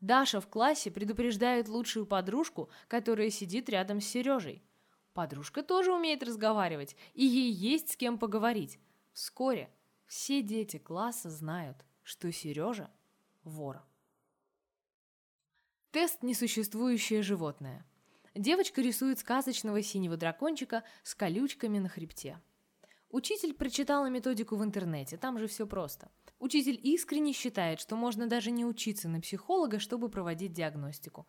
Даша в классе предупреждает лучшую подружку, которая сидит рядом с Сережей. Подружка тоже умеет разговаривать, и ей есть с кем поговорить. Вскоре все дети класса знают, что Сережа – вор. Тест «Несуществующее животное». Девочка рисует сказочного синего дракончика с колючками на хребте. Учитель прочитала методику в интернете, там же все просто. Учитель искренне считает, что можно даже не учиться на психолога, чтобы проводить диагностику.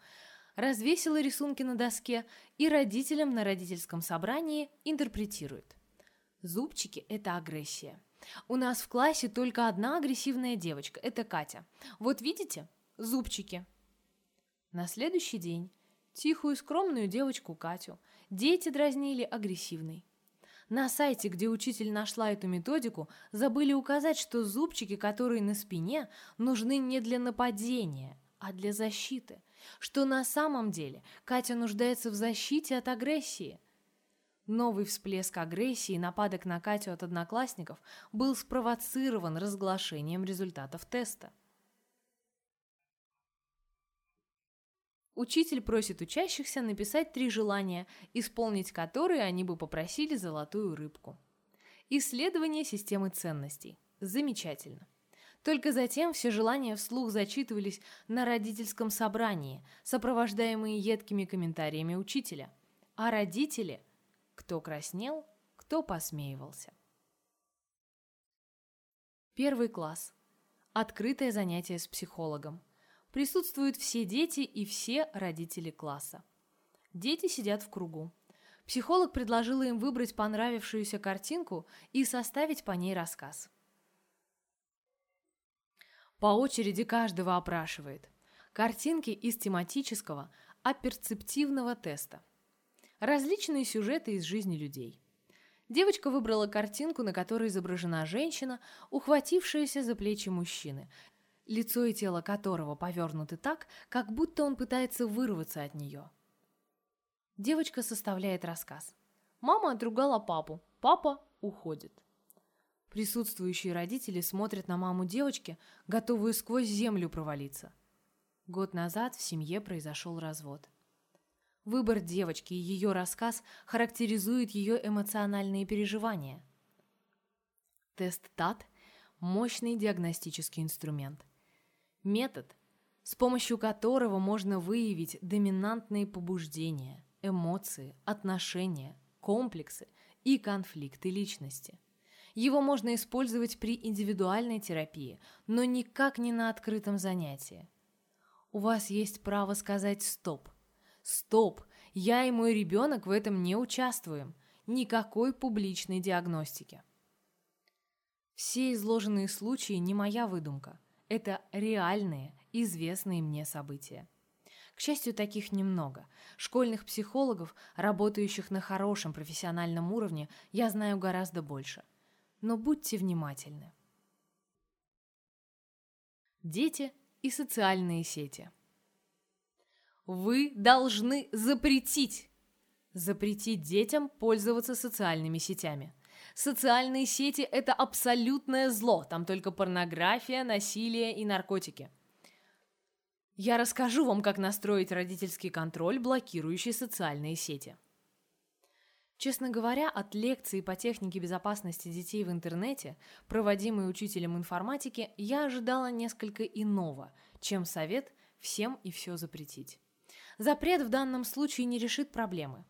Развесила рисунки на доске и родителям на родительском собрании интерпретирует. Зубчики – это агрессия. У нас в классе только одна агрессивная девочка, это Катя. Вот видите? Зубчики. На следующий день тихую скромную девочку Катю дети дразнили агрессивной. На сайте, где учитель нашла эту методику, забыли указать, что зубчики, которые на спине, нужны не для нападения, а для защиты. Что на самом деле Катя нуждается в защите от агрессии – Новый всплеск агрессии и нападок на Катю от одноклассников был спровоцирован разглашением результатов теста. Учитель просит учащихся написать три желания, исполнить которые они бы попросили золотую рыбку. Исследование системы ценностей. Замечательно. Только затем все желания вслух зачитывались на родительском собрании, сопровождаемые едкими комментариями учителя. А родители, кто краснел, кто посмеивался. Первый класс. Открытое занятие с психологом. Присутствуют все дети и все родители класса. Дети сидят в кругу. Психолог предложила им выбрать понравившуюся картинку и составить по ней рассказ. По очереди каждого опрашивает. Картинки из тематического, аперцептивного теста. Различные сюжеты из жизни людей. Девочка выбрала картинку, на которой изображена женщина, ухватившаяся за плечи мужчины, лицо и тело которого повернуты так, как будто он пытается вырваться от нее. Девочка составляет рассказ. Мама отругала папу, папа уходит. Присутствующие родители смотрят на маму девочки, готовые сквозь землю провалиться. Год назад в семье произошел развод. Выбор девочки и ее рассказ характеризует ее эмоциональные переживания. Тест ТАТ – мощный диагностический инструмент. Метод, с помощью которого можно выявить доминантные побуждения, эмоции, отношения, комплексы и конфликты личности – его можно использовать при индивидуальной терапии, но никак не на открытом занятии. У вас есть право сказать «стоп». «Стоп! Я и мой ребенок в этом не участвуем. Никакой публичной диагностики». Все изложенные случаи не моя выдумка. Это реальные, известные мне события. К счастью, таких немного. Школьных психологов, работающих на хорошем профессиональном уровне, я знаю гораздо больше – но будьте внимательны. Дети и социальные сети. Вы должны запретить, запретить детям пользоваться социальными сетями. Социальные сети – это абсолютное зло, там только порнография, насилие и наркотики. Я расскажу вам, как настроить родительский контроль, блокирующий социальные сети. Честно говоря, от лекции по технике безопасности детей в интернете, проводимой учителем информатики, я ожидала несколько иного, чем совет всем и все запретить. Запрет в данном случае не решит проблемы.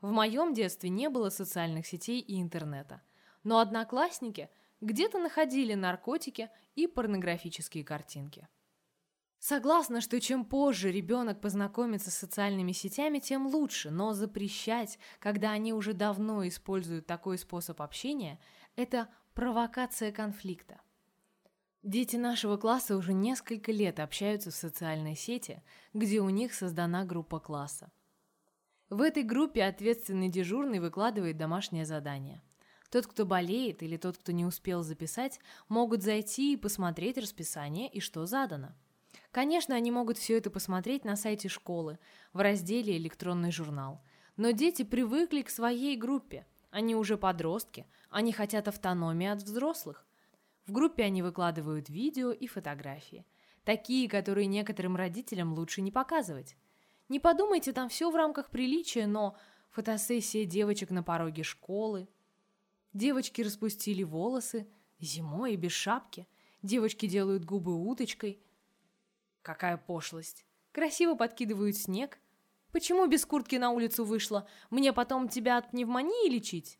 В моем детстве не было социальных сетей и интернета, но одноклассники где-то находили наркотики и порнографические картинки. Согласна, что чем позже ребенок познакомится с социальными сетями, тем лучше, но запрещать, когда они уже давно используют такой способ общения, это провокация конфликта. Дети нашего класса уже несколько лет общаются в социальной сети, где у них создана группа класса. В этой группе ответственный дежурный выкладывает домашнее задание. Тот, кто болеет или тот, кто не успел записать, могут зайти и посмотреть расписание и что задано. Конечно, они могут все это посмотреть на сайте школы, в разделе «Электронный журнал». Но дети привыкли к своей группе. Они уже подростки, они хотят автономии от взрослых. В группе они выкладывают видео и фотографии. Такие, которые некоторым родителям лучше не показывать. Не подумайте, там все в рамках приличия, но фотосессия девочек на пороге школы. Девочки распустили волосы, зимой и без шапки. Девочки делают губы уточкой – Какая пошлость. Красиво подкидывают снег. Почему без куртки на улицу вышла? Мне потом тебя от пневмонии лечить?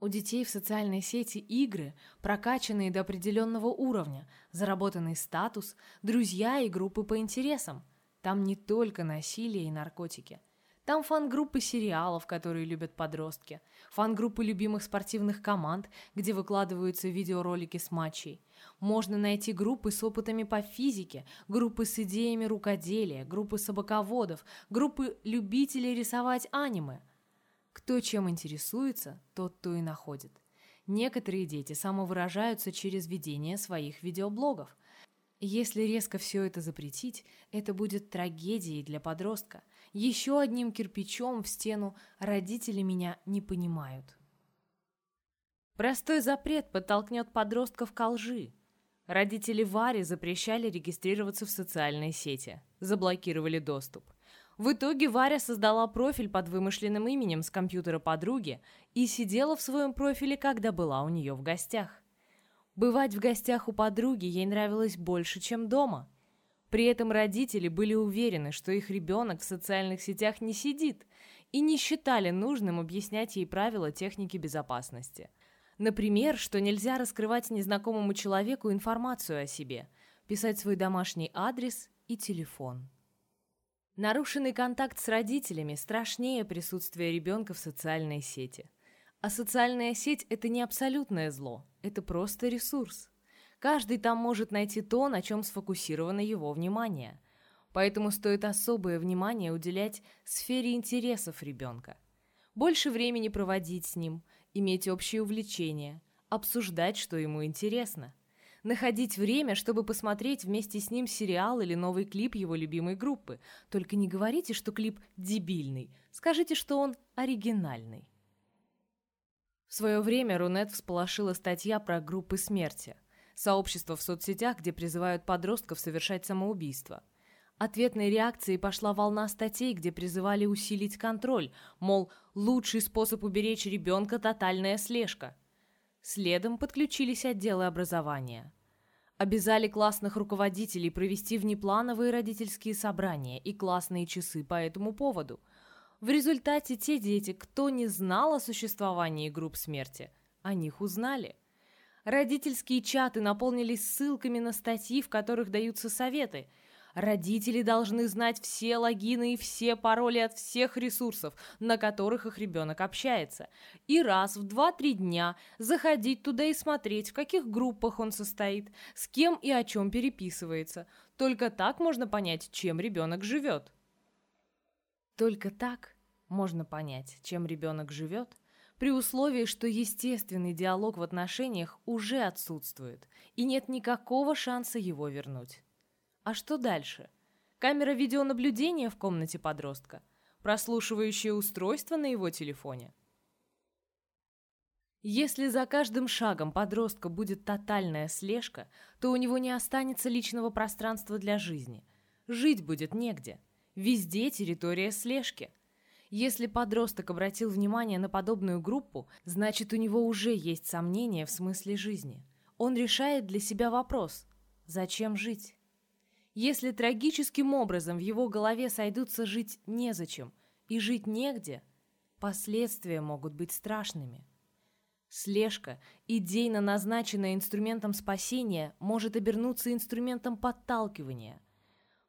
У детей в социальной сети игры, прокачанные до определенного уровня, заработанный статус, друзья и группы по интересам. Там не только насилие и наркотики. Там фан-группы сериалов, которые любят подростки, фан-группы любимых спортивных команд, где выкладываются видеоролики с матчей. Можно найти группы с опытами по физике, группы с идеями рукоделия, группы собаководов, группы любителей рисовать аниме. Кто чем интересуется, тот то и находит. Некоторые дети самовыражаются через ведение своих видеоблогов. Если резко все это запретить, это будет трагедией для подростка – еще одним кирпичом в стену родители меня не понимают. Простой запрет подтолкнет подростков к лжи. Родители Вари запрещали регистрироваться в социальной сети, заблокировали доступ. В итоге Варя создала профиль под вымышленным именем с компьютера подруги и сидела в своем профиле, когда была у нее в гостях. Бывать в гостях у подруги ей нравилось больше, чем дома. При этом родители были уверены, что их ребенок в социальных сетях не сидит, и не считали нужным объяснять ей правила техники безопасности. Например, что нельзя раскрывать незнакомому человеку информацию о себе, писать свой домашний адрес и телефон. Нарушенный контакт с родителями страшнее присутствия ребенка в социальной сети. А социальная сеть – это не абсолютное зло, это просто ресурс. Каждый там может найти то, на чем сфокусировано его внимание. Поэтому стоит особое внимание уделять сфере интересов ребенка. Больше времени проводить с ним, иметь общие увлечения, обсуждать, что ему интересно – находить время, чтобы посмотреть вместе с ним сериал или новый клип его любимой группы. Только не говорите, что клип дебильный. Скажите, что он оригинальный. В свое время Рунет всполошила статья про группы смерти. Сообщество в соцсетях, где призывают подростков совершать самоубийство. Ответной реакцией пошла волна статей, где призывали усилить контроль, мол, лучший способ уберечь ребенка – тотальная слежка – Следом подключились отделы образования. Обязали классных руководителей провести внеплановые родительские собрания и классные часы по этому поводу. В результате те дети, кто не знал о существовании групп смерти, о них узнали. Родительские чаты наполнились ссылками на статьи, в которых даются советы – Родители должны знать все логины и все пароли от всех ресурсов, на которых их ребенок общается. И раз в 2-3 дня заходить туда и смотреть, в каких группах он состоит, с кем и о чем переписывается. Только так можно понять, чем ребенок живет. Только так можно понять, чем ребенок живет, при условии, что естественный диалог в отношениях уже отсутствует, и нет никакого шанса его вернуть. А что дальше? Камера видеонаблюдения в комнате подростка? Прослушивающее устройство на его телефоне? Если за каждым шагом подростка будет тотальная слежка, то у него не останется личного пространства для жизни. Жить будет негде. Везде территория слежки. Если подросток обратил внимание на подобную группу, значит у него уже есть сомнения в смысле жизни. Он решает для себя вопрос «Зачем жить?». Если трагическим образом в его голове сойдутся жить незачем и жить негде, последствия могут быть страшными. Слежка, идейно назначенная инструментом спасения, может обернуться инструментом подталкивания.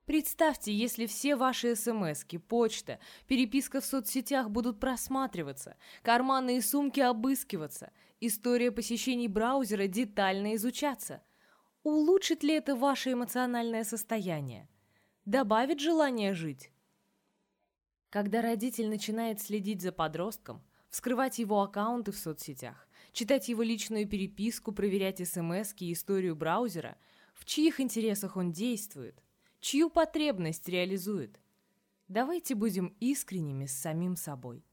Представьте, если все ваши смски, почта, переписка в соцсетях будут просматриваться, карманы и сумки обыскиваться, история посещений браузера детально изучаться – Улучшит ли это ваше эмоциональное состояние? Добавит желание жить? Когда родитель начинает следить за подростком, вскрывать его аккаунты в соцсетях, читать его личную переписку, проверять смс и историю браузера, в чьих интересах он действует, чью потребность реализует. Давайте будем искренними с самим собой.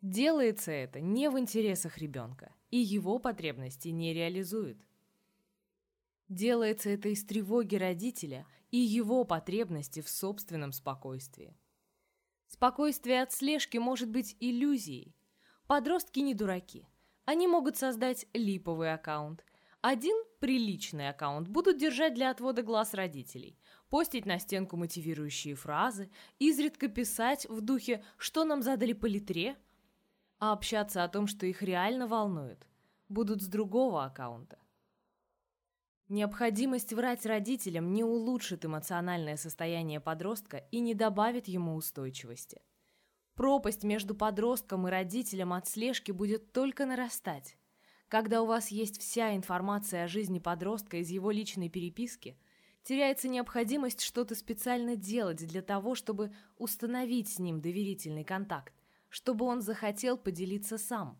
Делается это не в интересах ребенка, и его потребности не реализует. Делается это из тревоги родителя и его потребности в собственном спокойствии. Спокойствие от слежки может быть иллюзией. Подростки не дураки. Они могут создать липовый аккаунт. Один приличный аккаунт будут держать для отвода глаз родителей, постить на стенку мотивирующие фразы, изредка писать в духе «что нам задали по литре?», а общаться о том, что их реально волнует, будут с другого аккаунта. Необходимость врать родителям не улучшит эмоциональное состояние подростка и не добавит ему устойчивости. Пропасть между подростком и родителем от слежки будет только нарастать. Когда у вас есть вся информация о жизни подростка из его личной переписки, теряется необходимость что-то специально делать для того, чтобы установить с ним доверительный контакт, чтобы он захотел поделиться сам.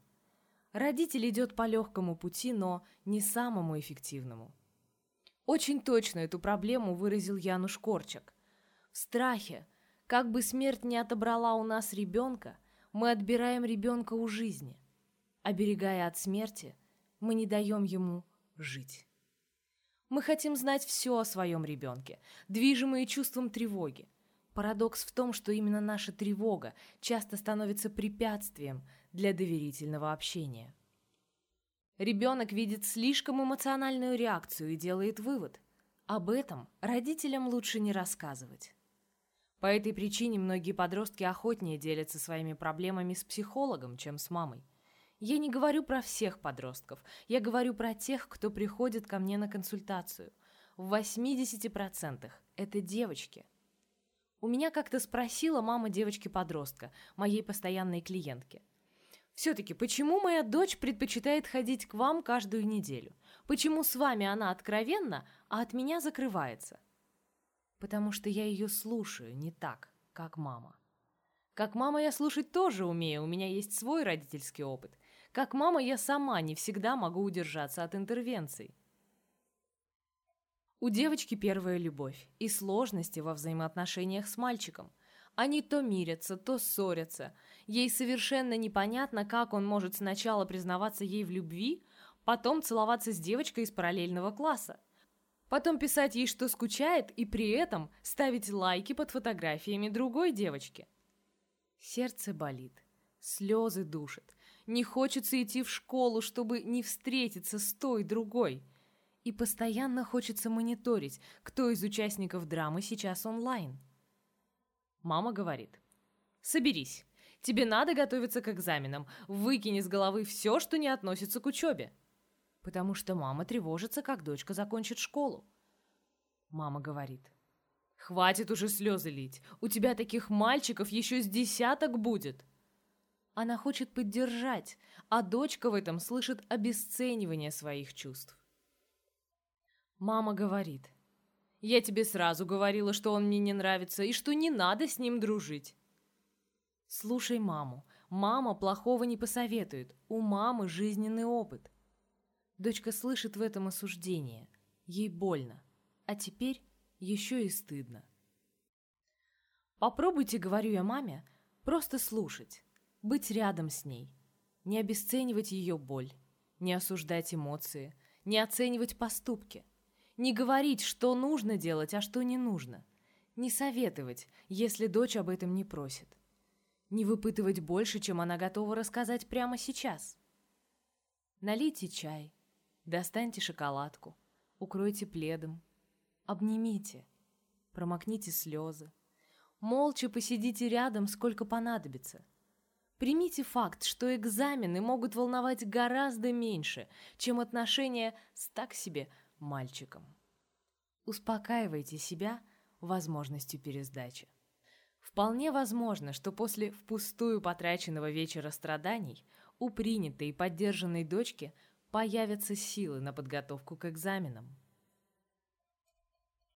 Родитель идет по легкому пути, но не самому эффективному. Очень точно эту проблему выразил Януш Корчак. В страхе, как бы смерть не отобрала у нас ребенка, мы отбираем ребенка у жизни. Оберегая от смерти, мы не даем ему жить. Мы хотим знать все о своем ребенке, движимые чувством тревоги. Парадокс в том, что именно наша тревога часто становится препятствием для доверительного общения. Ребенок видит слишком эмоциональную реакцию и делает вывод. Об этом родителям лучше не рассказывать. По этой причине многие подростки охотнее делятся своими проблемами с психологом, чем с мамой. Я не говорю про всех подростков, я говорю про тех, кто приходит ко мне на консультацию. В 80% это девочки. У меня как-то спросила мама девочки-подростка, моей постоянной клиентки. Все-таки, почему моя дочь предпочитает ходить к вам каждую неделю? Почему с вами она откровенна, а от меня закрывается? Потому что я ее слушаю не так, как мама. Как мама я слушать тоже умею, у меня есть свой родительский опыт. Как мама я сама не всегда могу удержаться от интервенций. У девочки первая любовь и сложности во взаимоотношениях с мальчиком. Они то мирятся, то ссорятся. Ей совершенно непонятно, как он может сначала признаваться ей в любви, потом целоваться с девочкой из параллельного класса. Потом писать ей, что скучает, и при этом ставить лайки под фотографиями другой девочки. Сердце болит, слезы душат, не хочется идти в школу, чтобы не встретиться с той другой. И постоянно хочется мониторить, кто из участников драмы сейчас онлайн. Мама говорит, «Соберись, тебе надо готовиться к экзаменам, выкини с головы все, что не относится к учебе». Потому что мама тревожится, как дочка закончит школу. Мама говорит, «Хватит уже слезы лить, у тебя таких мальчиков еще с десяток будет». Она хочет поддержать, а дочка в этом слышит обесценивание своих чувств. Мама говорит, «Я тебе сразу говорила, что он мне не нравится и что не надо с ним дружить». Слушай маму. Мама плохого не посоветует. У мамы жизненный опыт. Дочка слышит в этом осуждение. Ей больно. А теперь еще и стыдно. Попробуйте, говорю я маме, просто слушать быть рядом с ней, не обесценивать ее боль, не осуждать эмоции, не оценивать поступки, не говорить, что нужно делать, а что не нужно, не советовать, если дочь об этом не просит, не выпытывать больше, чем она готова рассказать прямо сейчас. Налейте чай, достаньте шоколадку, укройте пледом, обнимите, промокните слезы, молча посидите рядом, сколько понадобится – Примите факт, что экзамены могут волновать гораздо меньше, чем отношения с так себе мальчиком. Успокаивайте себя возможностью пересдачи. Вполне возможно, что после впустую потраченного вечера страданий у принятой и поддержанной дочки появятся силы на подготовку к экзаменам.